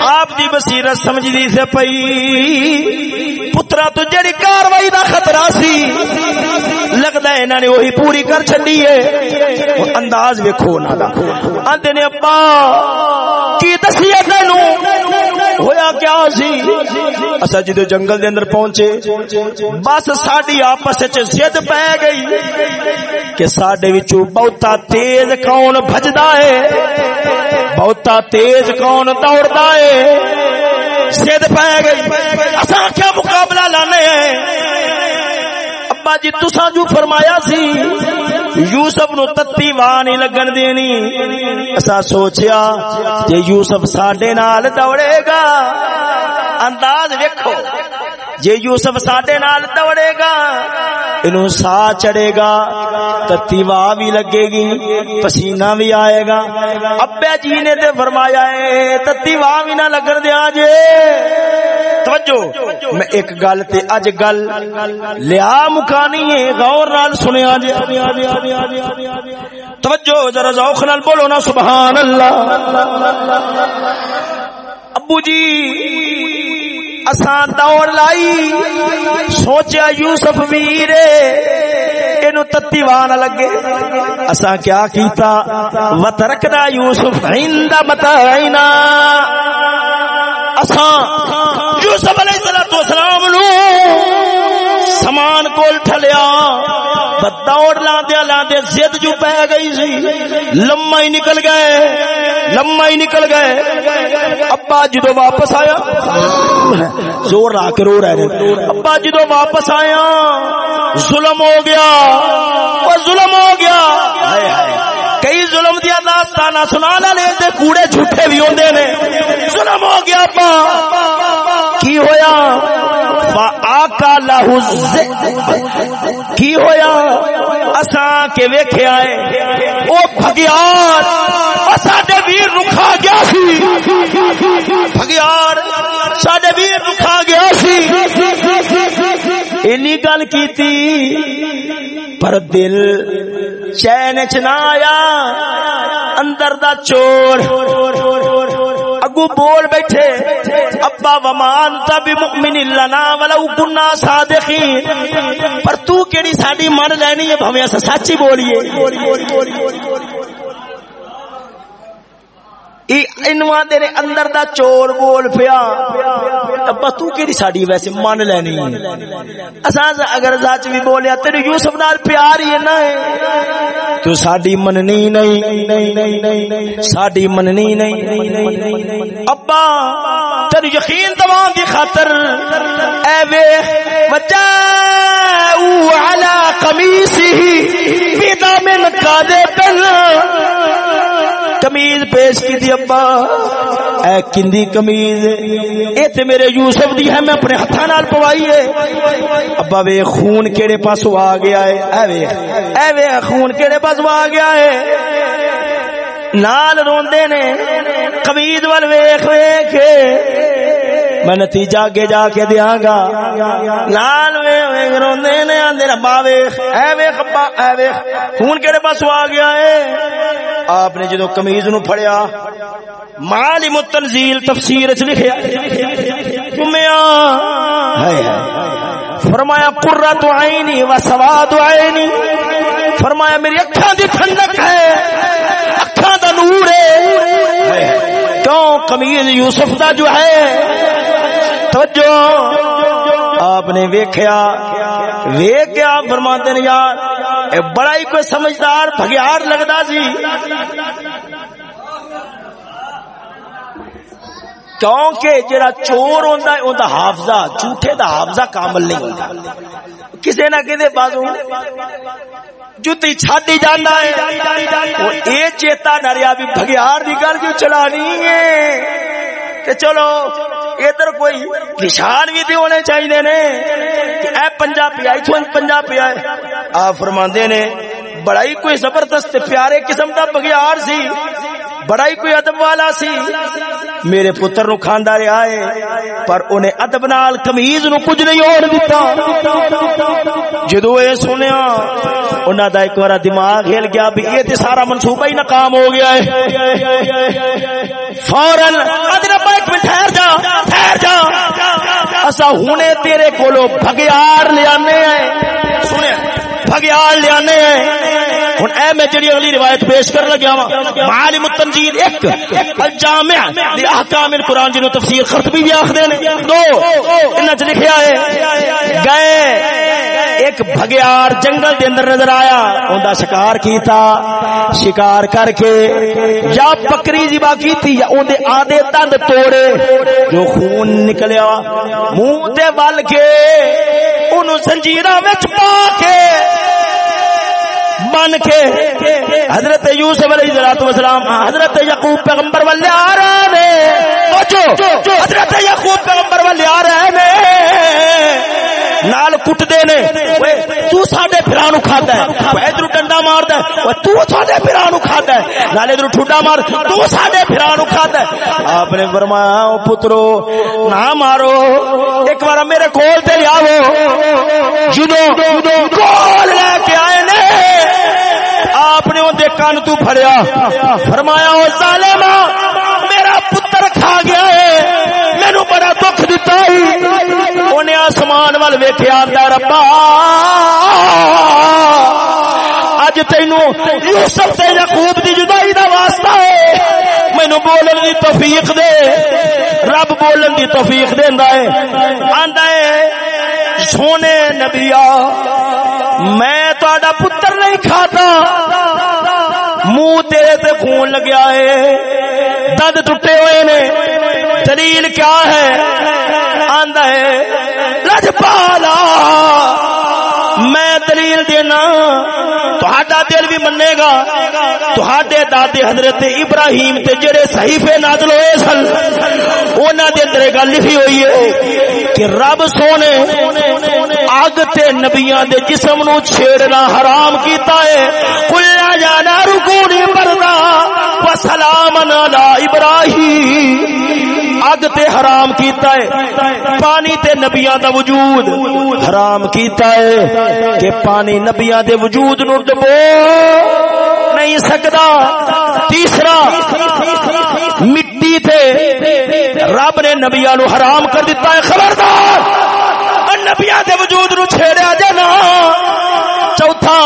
آپ دی بصیرت سمجھ دی سے پئی۔ پترا تو جڑی کاروائی دا خطرہ سی، لگدا ہے انہاں نے وہی پوری کر چھڈی ہے۔ انداز ویکھو نا دا۔ آندے نے، ابا، کی دسیا تینوں؟ ہویا کیا سی؟ اسا جدے جنگل دے اندر پہنچے، بس ساڈی آپس وچ ضد پے گئی کہ ساڈے وچوں بہتا تیز کون بھجدا ہے، بہتا تیز کون دوڑدا ہے ضد پے گئی۔ اسا کیا مقابلہ لانے ہیں۔ ابا جی تسا جو فرمایا سی، یوسف نو تتی واہ نہیں لگن دینی۔ اسا سوچیا جے یوسف ساڈے نال دوڑے گا۔ انداز ویکھو۔ جے یوسف ساڈے نال دوڑے گا، انہوں سا چڑھے گا، تتی واہ بھی لگے گی، پسینہ بھی آئے گا۔ ابے جی نے تے فرمایا ہے تتی واہ بھی نہ لگن دیا جے۔ توجہ، میں ایک گل تے اج گل لیا مکانی ہے، غور نال سنیا جے۔ توجہ، ذرا ذوق نال بولو نا، سبحان اللہ۔ ابو جی اساں دوڑ لائی، سوچیا یوسف ویرے اینو تتی وان لگے۔ اساں کیا کیتا وترکنا یوسف عند متعینا اساں سامان کول ٹھلیا دوڑ لاندیا لاندے زد جو پہ گئی سی لما ہی نکل گئے لما ہی نکل گئے۔ ابا جدو واپس آیا، زور لا کے رو رہے ابا جدو واپس آیا، ظلم ہو گیا۔ وہ ظلم ہو گیا۔ کئی ظلم دیا داستان سنا لے دے کوڑے جھوٹے بھی ہوندے نے۔ ظلم ہو گیا ابا کی ہویا؟ آکا لاہو کی ہویا؟ اساں کے ویکھے آئے۔ او بھگیار ساڈے ویر رکھا گیا سی۔ بھگیار ساڈے ویر رکھا گیا سی۔ اینی گل کیتی، پر دل چین چ نہ آیا، اندر دا چور۔ اگو بول بیٹھے، ابا ومان تب مؤمن لنا ولو کنا صادقین۔ پر تو کیڑی ساڈی من لینی ہے بھویں اس سچ ہی بولیے۔ انواں دے اندر دا چور بول پیا۔ ابا تو کیڑی ساڈی ویسے من لینی اساں اگر سچ بھی بولیا، تیرے یوسف نال پیار ہی ہے۔ تو ساڈی مننی نہیں۔ ساڈی مننی نہیں۔ ابا، تیرے یقین دوان دی خاطر اے ویکھ بچا او علی قمیصه بدم قادبن کمیز پیش کی دی ابا۔ اے کندی کمیز، اے تے میرے یوسف دی ہے، میں اپنے ہتھاں نال پوائی ہے۔ ابا وے خون کیڑے پاسوں آ گیا ہے۔ اے وے اے وے خون کیڑے پاسوں آ گیا ہے۔ نال روندے نے قمیض ول ویکھ ویکھ میں نتیجہ اگے جا کے دیا گا۔ لال وے وے روندے نے آندے ربا ویکھ اے ویکھ ابا اے ویکھ خون کیڑے پاسوں آ گیا ہے آپ نے جدو کمیز نو پھڑیا معالم التنزیل تفسیر وچ لکھیا۔ تمیا فرمایا، قرۃ عینی و سواد عینی۔ فرمایا، میری اکھاں دی ٹھنڈک ہے۔ اکھاں دا نور ہے۔ کیوں؟ کمیز یوسف دا جو ہے۔ توجہ۔ آپ نے ویکھیا۔ ویکھیا فرماتے ہیں یار، اے بڑا ہی کوئی سمجھدار بگیار لگتا سی۔ کیونکہ جڑا چور ہوندا ہے اوندا حافظہ، جھوٹے دا حافظہ کامل نہیں ہوندا۔ کسے نہ کسے بازو، جتی چھاڈی جاندا ہے۔ او اے چیتا نہ رہیا بھی بھگیار دی گل کیوں چلانی ہے کہ چلو، ادھر کوئی نشان بھی تے ہونے چاہیے نے اے پنجابی آئی تھو پنجابی آئے آ فرماندے نے بڑا ہی کوئی زبردست پیارے قسم دا بگیار سی بڑا ہی کوئی ادب والا سی۔ میرے پتر نو کھاندا رہا ہے پر انہیں ادب نال کمیز نو کچھ نہیں اور دیتا جدو اے سنیا، انہاں دا ایک بار دماغ ہل گیا بھی، یہ تے سارا منصوبہ ہی ناکام ہو گیا ہے۔ فورن ادر ایک منٹ ٹھہر جا ٹھہر جا۔ اسا ہنے تیرے کولو بھگیار لے آنے ہیں۔ سنے بھگیار لے آنے ہیں۔ ہوں اے میں جڑی اگلی روایت پیش کر لگیا وا معالم التنزیل ایک الجامع لاحکام القران جنو تفسیر خرطبی بھی آکھدے نے۔ دو، انہاں چ لکھیا ہے، گئے ایک بھگیار جنگل دے اندر نظر آیا اوندا شکار کیتا، شکار کر کے یا بکری جی ذبح کیتی یا اون دے آدھے دند توڑے، جو خون نکلیا، منہ تے ول کے اونوں زنجیراں وچ پا کے بن کے حضرت یوسف علیہ السلام حضرت یقوب پیغمبر والے آ رہے نے۔ حضرت یقوب پیغمبر والے آ رہے نے۔ نال کٹتے نے۔ تو ساڈے بھرا نو کھادا ہے۔ ادھر ڈنڈا ماردا ہے۔ تو ساڈے بھرا نو کھادا ہے۔ نال ادھر ٹھڈا مار، تو ساڈے بھرا نو کھادا ہے۔ آپ نے فرمایا، او پترو، نہ مارو۔ ایک بار میرے کول تے لیاو جدوں کول لے کے آئے نے، آپ نے اندر کان تو پھڑیا۔ فرمایا، او ظالم میرا پتر کھا گیا ہے۔ بڑا دکھ دتا انہیں آسمان وال ویخیا ربا۔ اج تین یوسف سے یقوب دی جدائی دا واسطہ ہے۔ مینو بولن دی توفیق دے۔ رب بولن دی توفیق دیندا ہے۔ آندا ہے، سونے نبیا، میں تا پتر نہیں کھاتا۔ منہ تیرے تے خون لگیا ہے۔ دند ٹوٹے ہوئے نے۔ دلیل کیا ہے؟ آندا ہے لجپالا میں دلیل دینا، تہاڈا دل بھی منے گا۔ تہاڈے دادے حضرت ابراہیم تے جڑے صحیفے نازل ہوئے سن، انہاں دے اندر گل لکھی ہوئی ہے۔ کہ رب سونے اگ تے نبیاں دے جسم نو چھیڑنا حرام کیتا ہے۔ کلا جانا رکونی بردا وسلام علی ابراہیم۔ اگ تے حرام کیتا ہے۔ پانی تے نبیاں دا وجود حرام کیتا ہے کہ پانی نبیاں دے وجود نو ڈبو نہیں سکدا۔ تیسرا، مٹی تے رب نے نبیاں نو حرام کر دیتا ہے، خبردار۔ نبیاں دے وجود نو چھیڑیا جانا چوتھا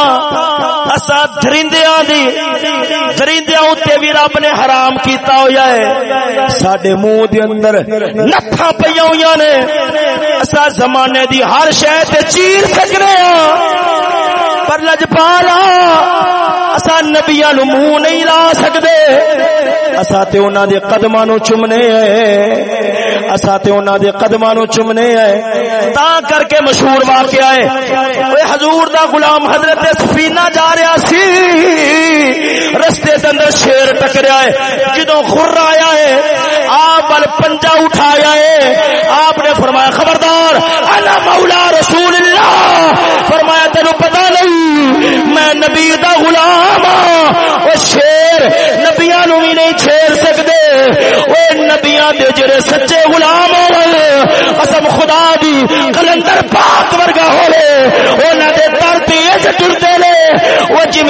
اسا درندیاں دی، درندیاں اوتے بھی رب نے حرام کیتا ہویا ہے۔ ساڈے منہ دے اندر نتھاں پئیاں ہویاں نے۔ اسا زمانے دی ہر شے تے چیر سکنے ہاں پر لجپالا، اسا نبیاں نو منہ نہیں لا سکدے۔ اسا تے انہاں دے قدماں نو چومنے ہیں اسا تے انہاں دے قدماں نو چومنے ہیں تا کر کے مشہور واقعہ ہے۔ اوے حضور دا غلام حضرت سفینہ جا رہا سی۔ رستے دے اندر شیر ٹکریا ہے۔ جدوں خر آیا ہے، آپ ول پنجا اٹھایا ہے۔ آپ نے فرمایا، خبردار، انا مولا رسول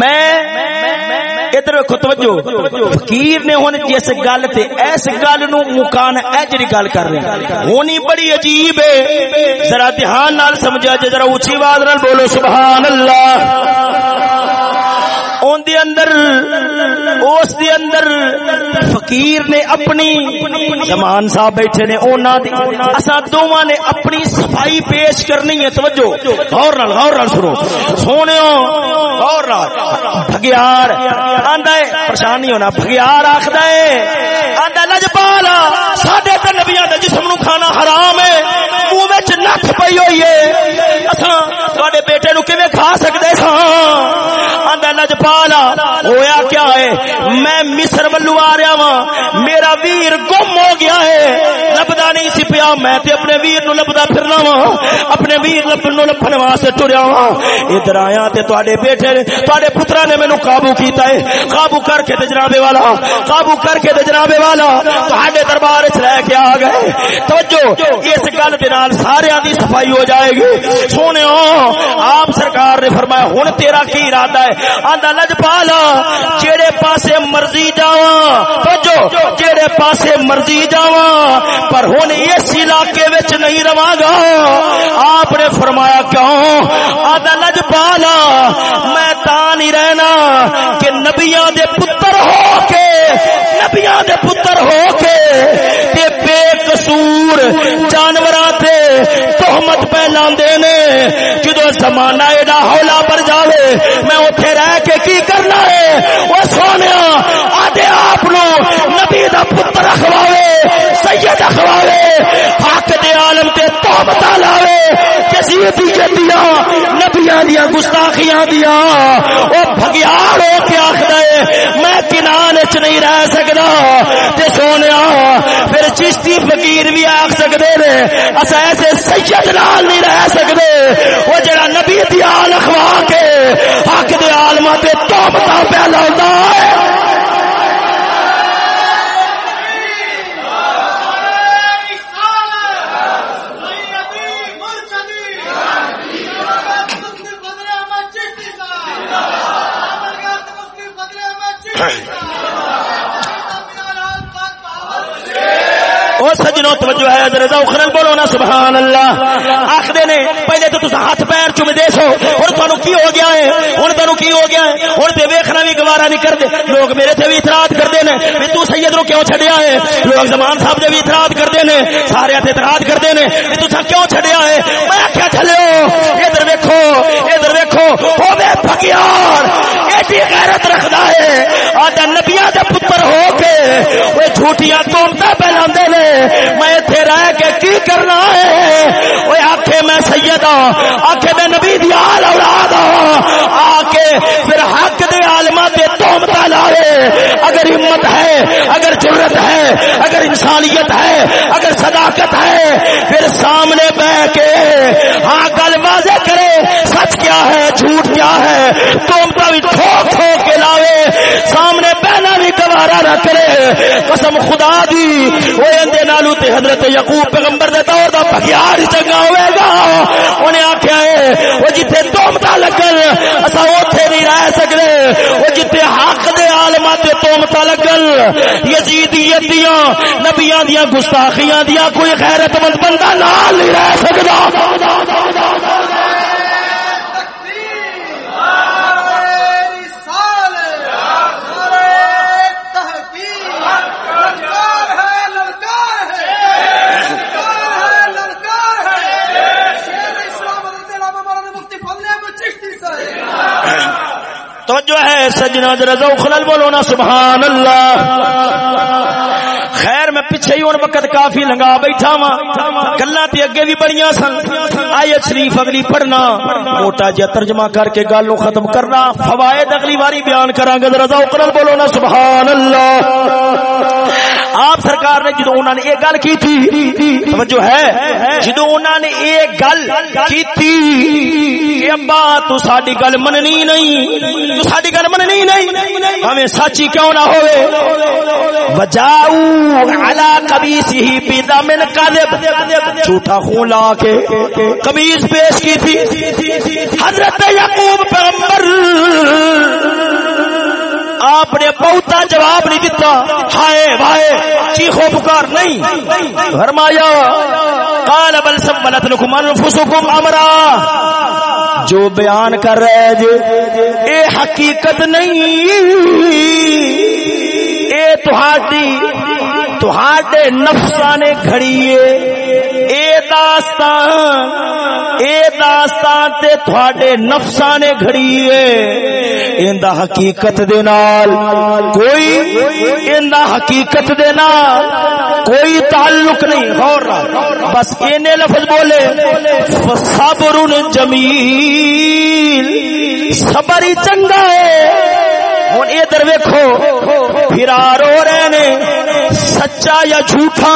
میں ادھر ویکھو توجہ۔ فقیر نے ہن جس جی گل تے ایس گل نو مکان اے جڑی گل کر رہے ہونی بڑی عجیب ہے۔ ذرا دھیان نال سمجھا جے ذرا اونچی آواز نال بولو سبحان اللہ اون دے اندر، اس دے اندر فقیر نے اپنی زمان صاحب بیٹھے نے اونا دی اسا دوواں نے اپنی صفائی پیش کرنی ہے، توجہ۔ غور نال غور نال سنو۔ سونیو اور رات بھگیار آندا ہے، پریشان نہیں ہونا۔ بھگیار آکھدا ہے۔ آندا لجپال، ساڈے تے نبیاں دے جسم نو کھانا حرام ہے۔ منہ وچ نکھ پئی ہوئی ہے۔ اساں تواڈے بیٹے نو کیویں کھا سکدے ساں؟ آندا لجپال ہویا کیا ہے؟ میں مصر ولو آ رہا وا میرا ویر گم ہو گیا ہے۔ لبدا نہیں سی پیا، میں تے اپنے ویر نو لبدا پھرنا وا اپنے ویر لبن نو لبن واسطے ٹریا وا ادھر آیا تے تواڈے بیٹے نے، تواڈے پترا نے مینوں قابو کیتا ہے۔ قابو کر کے تے جناب والا، قابو کر کے تے جناب والا، تواڈے دربار وچ لے کے آ گئے۔ توجہ، اس گل دے نال سارے دی صفائی ہو جائے گی۔ سونےو آپ سرکار نے فرمایا، ہن تیرا کی ارادہ ہے؟ آندا لجپالا جیڑے پاسے مرضی جاواں، توجہ، جیڑے پاسے مرضی جاواں، پر ہن اس علاقے وچ نہیں رواں گا۔ آپ نے فرمایا کیوں؟ آدا لجپالا میں تا نہیں رہنا کہ نبیاں دے پتر ہو کے، نبیاں دے پتر ہو کے، تے بے قصور جانوراں تے تہمت پہ لاندے نے۔ جدو زمانہ ایڈا ہولا پر جاوے، میں اوتھے رہ کے کی کرنا ہے؟ وہ سونے آدھے آپ نو نبی دا پتر اخواوے سید اخواوے حق دے عالم تے توبتا لاوے کسی دیتیاں نبیاں دیا گستاخیاں دیا۔ او بھگیار ہو کے آخ دے میں کنان اچ نہیں رہ سکدا۔ تے سونے پھر چشتی فقیر بھی آخ سکدے نے اسا ایسے سید نال نہیں رہ سکدے۔ وہ جڑا نبی دی آل اخوا کے حق دے عالماں تے توبتا پہ لاوندا ہے۔ سجنوں توجہ ہے حضرت اخرل بولو نا، سبحان اللہ۔ آخر نے، پہلے تو تصا ہاتھ پیر چم دے سو ہوں تمہیں کی ہو گیا ہے؟ ہوں تمہیں کی ہو گیا ہے؟ ہوں تو ویخنا بھی گوارا نہیں کرتے لوگ میرے سے بھی اعتراض کرتے ہیں بھی تو سید نو کیوں چڑیا ہے؟ لوگ زمان صاحب سے بھی اعتراض کرتے ہیں سارے اعتراض کرتے ہیں بھی تصا کیوں چڑیا ہے؟ میں کیا چلو، ادھر ویکو ادھر ویکو ہوے فقیار ایڈی غیرت رکھدا ہے۔ آدھا نبیاں دے پتر ہو کے وہ جھوٹیاں تومتا پہ لاندے نے۔ میں اتنے رہ کے کی کرنا ہے؟ وہ آخے میں سید ہوں آخے میں نبی دی آل اولاد ہوں آ کے پھر حق دے عالما دے تومتا لائے اگر ہمت ہے، اگر ضرورت ہے، اگر انسانیت ہے، اگر صداقت ہے، پھر سامنے بہ کے ہاں گل واضح کرے، سچ کیا ہے، جھوٹ کیا ہے تو بھی ٹھوک ٹھوک کے لاوے، سامنے گوارا نہ کرے۔ قسم خدا دی۔ وہ اندے نالو تے حضرت یعقوب پیغمبر دے دور دا بھگیار چنگا ہوئے گا۔ انہیں آکھیا ہے، وہ جتھے تومتا لگل، اسا اوتھے نہیں رہ سکدے۔ وہ جتھے حق دے عالماں تے تومتا لگل۔ یزیدیت دیاں، نبیاں دیاں، گستاخیاں دیاں، کوئی غیرت مند بندہ نال نہیں رہ سکدا۔ تو جو ہے، سجنا رضا خلل بولو نا سبحان اللہ۔ خیر، میں پیچھے ہی ہوں، وقت کافی لنگا بیٹھا وا گلا اگے بھی بڑی سن۔ آئے شریف اگلی پڑھنا۔ موٹا جا ترجمہ کر کے گل نو ختم کرنا۔ فوائد اگلی باری بیان کرا گا رضا خلل بولو نا سبحان اللہ۔ آپ سرکار نے جدو انہوں نے یہ گل کی تھی، توجہ ہے جدو انہوں نے یہ گل کی کہ ابا، تو ساری گل مننی نہیں، تو ساری گل مننی نہیں، ہمیں سچی کیوں نہ ہوئے؟ وجاؤ علا قمیص ہی بیدا من قذب جھوٹا خون لا کے قمیص پیش کی تھی۔ حضرت یعقوب پیغمبر آپ نے بہتا جواب نہیں دیتا۔ ہائے، بھائے چیخو پکار نہیں۔ فرمایا، قال بل سبلت لكم انفسكم امرا۔ جو بیان کر رہے جے جی، اے حقیقت نہیں۔ اے تہاڈی، تہاڈے نفساں نے گھڑی اے داستان اے داستان تے تھوڑے نفساں نے گھڑی ہے۔ ایندا حقیقت دے نال کوئی ایندا حقیقت دے نال کوئی تعلق نہیں۔ غور بس اینے لفظ بولے فصبر جمیل، صبر ہی چنگا ہے۔ ہن ادھر ویکھو پھرار ہو رہے نے، سچا یا جھوٹا؟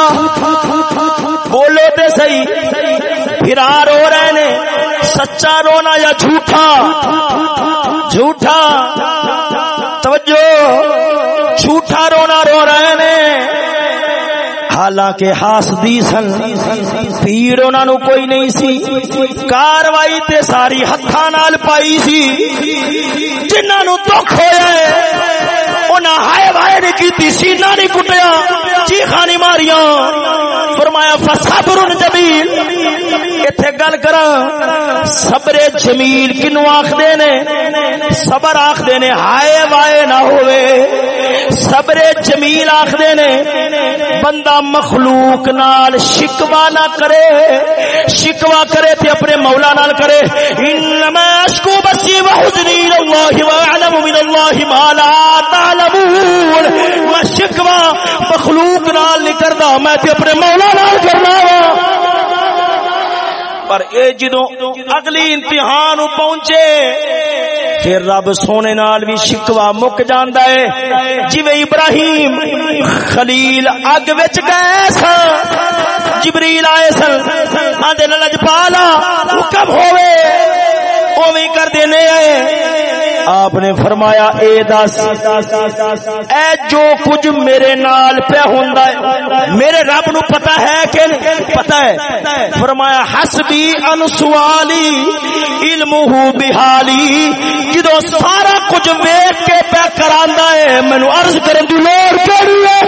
بولو تے سہی پھرا رو رہے نے، سچا رونا یا جھوٹا؟ جھوٹا۔ توجہ، جھوٹا رونا رو رہے حالانکہ ہاسدی سن پیڑ انہاں نو کوئی نہیں سی۔ کاروائی تے ساری ہتھاں نال پائی سی۔ جنہاں نو دکھ ہویا ہے، انہاں ہائے وائے نہیں کیتی، سینہ نہیں کٹیا، چیخاں نہیں ماریاں۔ فرمایا، فصبر جمیل ایتھے گل کراں صبر جمیل کینو آکھدے نے؟ صبر آکھدے نے، ہائے وائے نہ ہوئے صبر جمیل آکھدے نے، بندہ مخلوق نال شکوا نہ کرے شکوا کرے تے اپنے مولا نال کرے۔ انما اشکو بسی وحزنی اللہ واعلم من اللہ ما لا تعلمون۔ میں شکوا مخلوق نال نہیں کردا، میں تے اپنے مولا نال کرنا وا۔ پر اے جدوں اگلی امتحان پہنچے پھر رب سونے نال بھی شکوا مک جاندا ہے۔ جویں ابراہیم خلیل اگ وچ گئے سن، جبریل آئے سن، آندے لج پالا حکم ہوئے۔ اوویں کر دینے ہیں آپ نے فرمایا، اے دس، اے جو کچھ میرے نال پہ ہوندا ہے، میرے رب نو پتہ ہے کہ پتہ ہے۔ فرمایا، حسبی ان سوالی، علمہ بحالی جدو سارا کچھ ویکھ کے پہ کراندا ہے مینوں عرض کرن دی لوڑ کیڑی ہے؟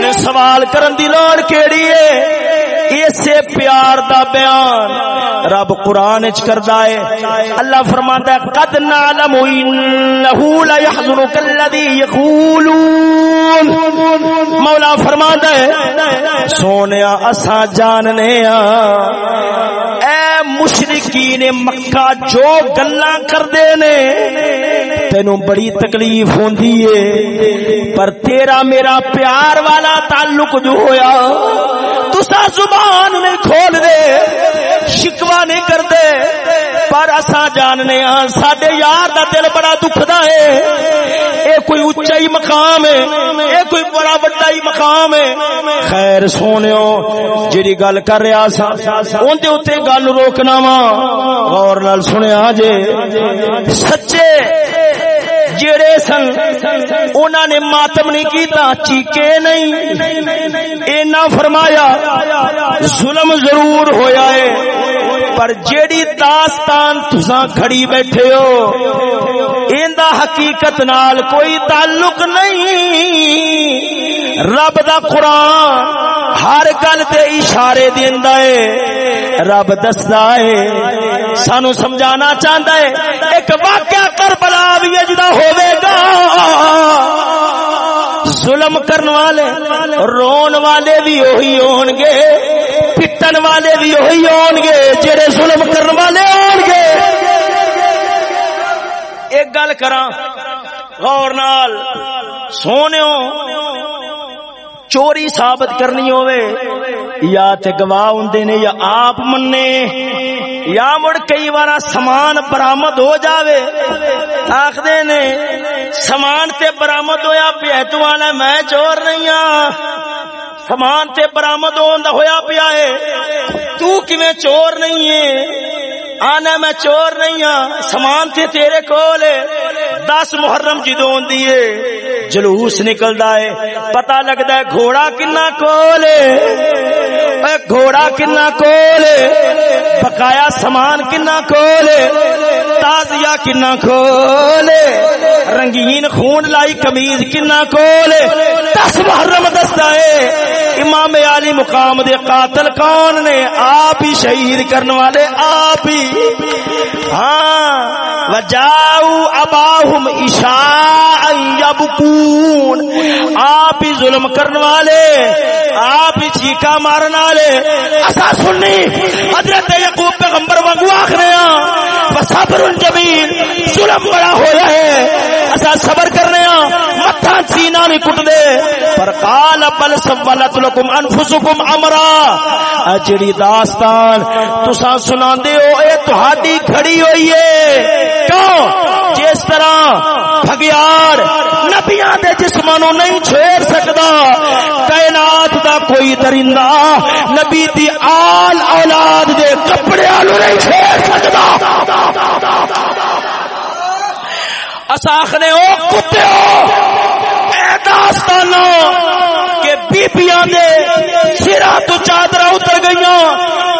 میں سوال کرن دی لوڑ کیڑی ہے؟ اسے پیار دا بیان رب قرآن چ کردا ہے۔ اللہ فرماندا ہے، قد نعلم انه لا يحزنك الذي يقولون مولا فرماندا ہے، سونیا، اساں جاننے ہاں۔ اے مشرقین مکہ، جو گلاں کردے نے، تینو بڑی تکلیف ہوندی ہے۔ پر تیرا میرا پیار والا تعلق جو ہویا تسا زبان نہیں کھول دے شکوا نہیں کر دے پر اسا جاننے ہاں ساڈے یار دا دل بڑا دکھدا ہے۔ اے کوئی اونچا ہی مقام ہے، اے کوئی بڑا بڑا ہی مقام ہے۔ خیر سونےو جڑی گل کر رہا سا اون دے اوتے گل روکنا وا غور نال سنیا جے، سچے جڑے سن انہوں نے ماتم نہیں کیتا، چیکے نہیں۔ اینا فرمایا، ظلم ضرور ہویا ہے۔ پر جیڑی داستان تساں کھڑی بیٹھے ہو ایندا حقیقت نال کوئی تعلق نہیں۔ رب دا قرآن ہر گل تے اشارے دیندا ہے، رب دسدا ہے۔ سانو سمجھانا چاہندا ہے، ایک واقعہ کربلا بھی اجدا ہوے گا۔ ظلم کرن والے رون والے بھی اوہی ہون گے پٹن والے بھی اوہی ہون گے جڑے ظلم کرن والے ہون گے ایک گل کراں، غور نال سونےو چوری ثابت کرنی ہوے یا تے گواہ ہوندے نے یا آپ مننے، یا مڑ کئی بار سامان برامد ہو جاوے۔ آخدے نے، سامان تے برامد ہویا پیا، تو میں چور نہیں ہاں۔ سامان تے برامد ہویا پیا ہے۔ تو کیویں چور نہیں ہے؟ آنا میں چور نہیں ہاں۔ سامان تے تیرے کول دس محرم جدو ہوندی ہے۔ جلوس نکلدا ہے۔ پتہ لگدا ہے گھوڑا کنا کول اے گھوڑا کنا کول بقایا سامان کنا کول تازیہ کنا کول رنگین خون لائی کمیز کنا کول دس محرم دستا ہے۔ امام علی مقام دے قاتل کون نے؟ آپ ہی شہید کرنے والے، آپ ہی۔ ہاں۔ وجاؤ اباہم عشاء یبکون۔ آپ ہی ظلم کرنے والے، آپ ہی چیکا مارنے والے۔ اچھا اسا سننی حضرت یعقوب پیغمبر وانگو آخرے ہیں۔ صبر جمیل۔ ظلم بڑا ہوا ہے۔ اسا صبر کرنے ہیں۔ متھا سینہ نہیں کٹ دے پر قال بل سولت لكم انفسكم امرا جڑی داستان تسا سنا دے ہو، اے تہاڈی کھڑی ہوئی ہے۔ کیوں؟ جس طرح بھگیار نبیاں دے جسماں نو نہیں چھیڑ سکدا، کائنات دا کوئی درندہ نبی دی آل اولاد دے کپڑے نو نہیں چھیڑ سکدا۔ اساخنے او کتے ہو، اے داستانو بیبیاں دے سرا تو چادر اتر گئیاں۔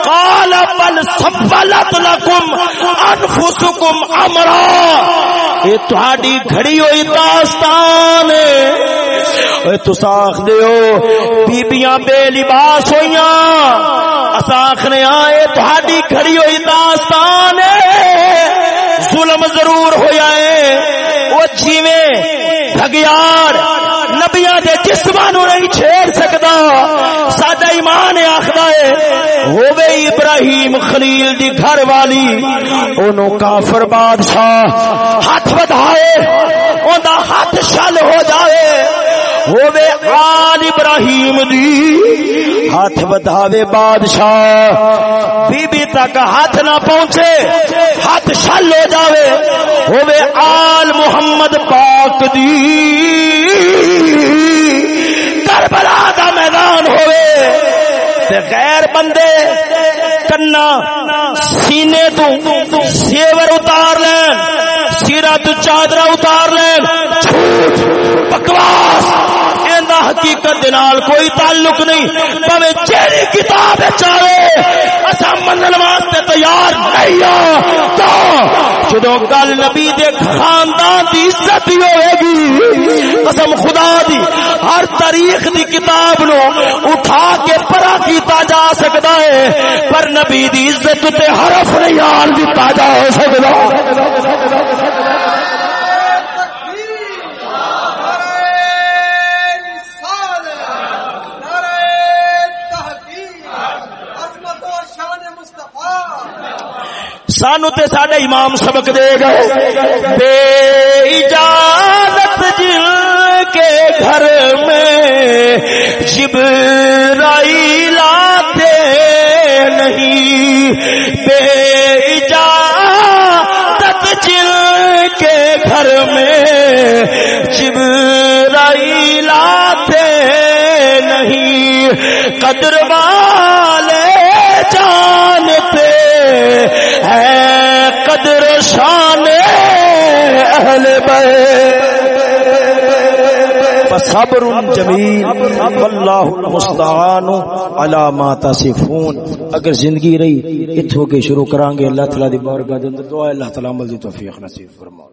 قال بل سبلت لكم انفسكم امرا۔ اے تہاڈی گھڑی ہوئی داستان اے تسا آخدے ہو، بیبیاں بے لباس ہویاں اسا آخنے ہاں، آئے تہاڈی گھڑی ہوئی داستان ظلم ضرور ہویا ہے۔ وہ جیویں بھگیار نبیاں دے جسماں نو نہیں چھیڑ سکدا۔ ساڈا ایمان آکھدا ہے، ہووے ابراہیم خلیل دی گھر والی، اونوں کافر بادشاہ ہاتھ بدھائے اوندا ہاتھ شل ہو جائے ہووے آل ابراہیم دی ہاتھ بدھاوے بادشاہ۔ بی بی تک ہاتھ نہ پہنچے، ہاتھ شل ہو جاوے۔ ہووے آل محمد پاک دی کربلا دا میدان ہوئے۔ تے غیر بندے کنا سینے تو سیور اتار لین۔ سیرا تو چادرہ اتار لین۔ جھوٹ بکواس! حقیقت نال کوئی تعلق نہیں۔ پوے جیڑی کتاب چاہے اسا منن واسطے تیار نہیں ہاں۔ جدو گل نبی دے خاندان دی عزت ہی ہوئے گی، قسم خدا دی، ہر تاریخ دی کتاب نو اٹھا کے پرا کیتا جا سکتا ہے، پر نبی دی عزت تے حرف نہیں آن دیتا جا سکتا سانو تے ساڈے امام سبق دے گئے۔ بے اجازت جل کے گھر میں جبرائیل آتے نہیں۔ بے اجازت جل کے گھر میں جبرائیل آتے نہیں۔ قدر والے جانتے ہے قدر شان اہل صبر جمیل اللہ مستعان علامات صفون اگر زندگی رہی، اتھو کے شروع کران گے اللہ تعالی دی بارگاہ دے اندر دعا اللہ تعالی عمل دی توفیق نصیب فرمائے۔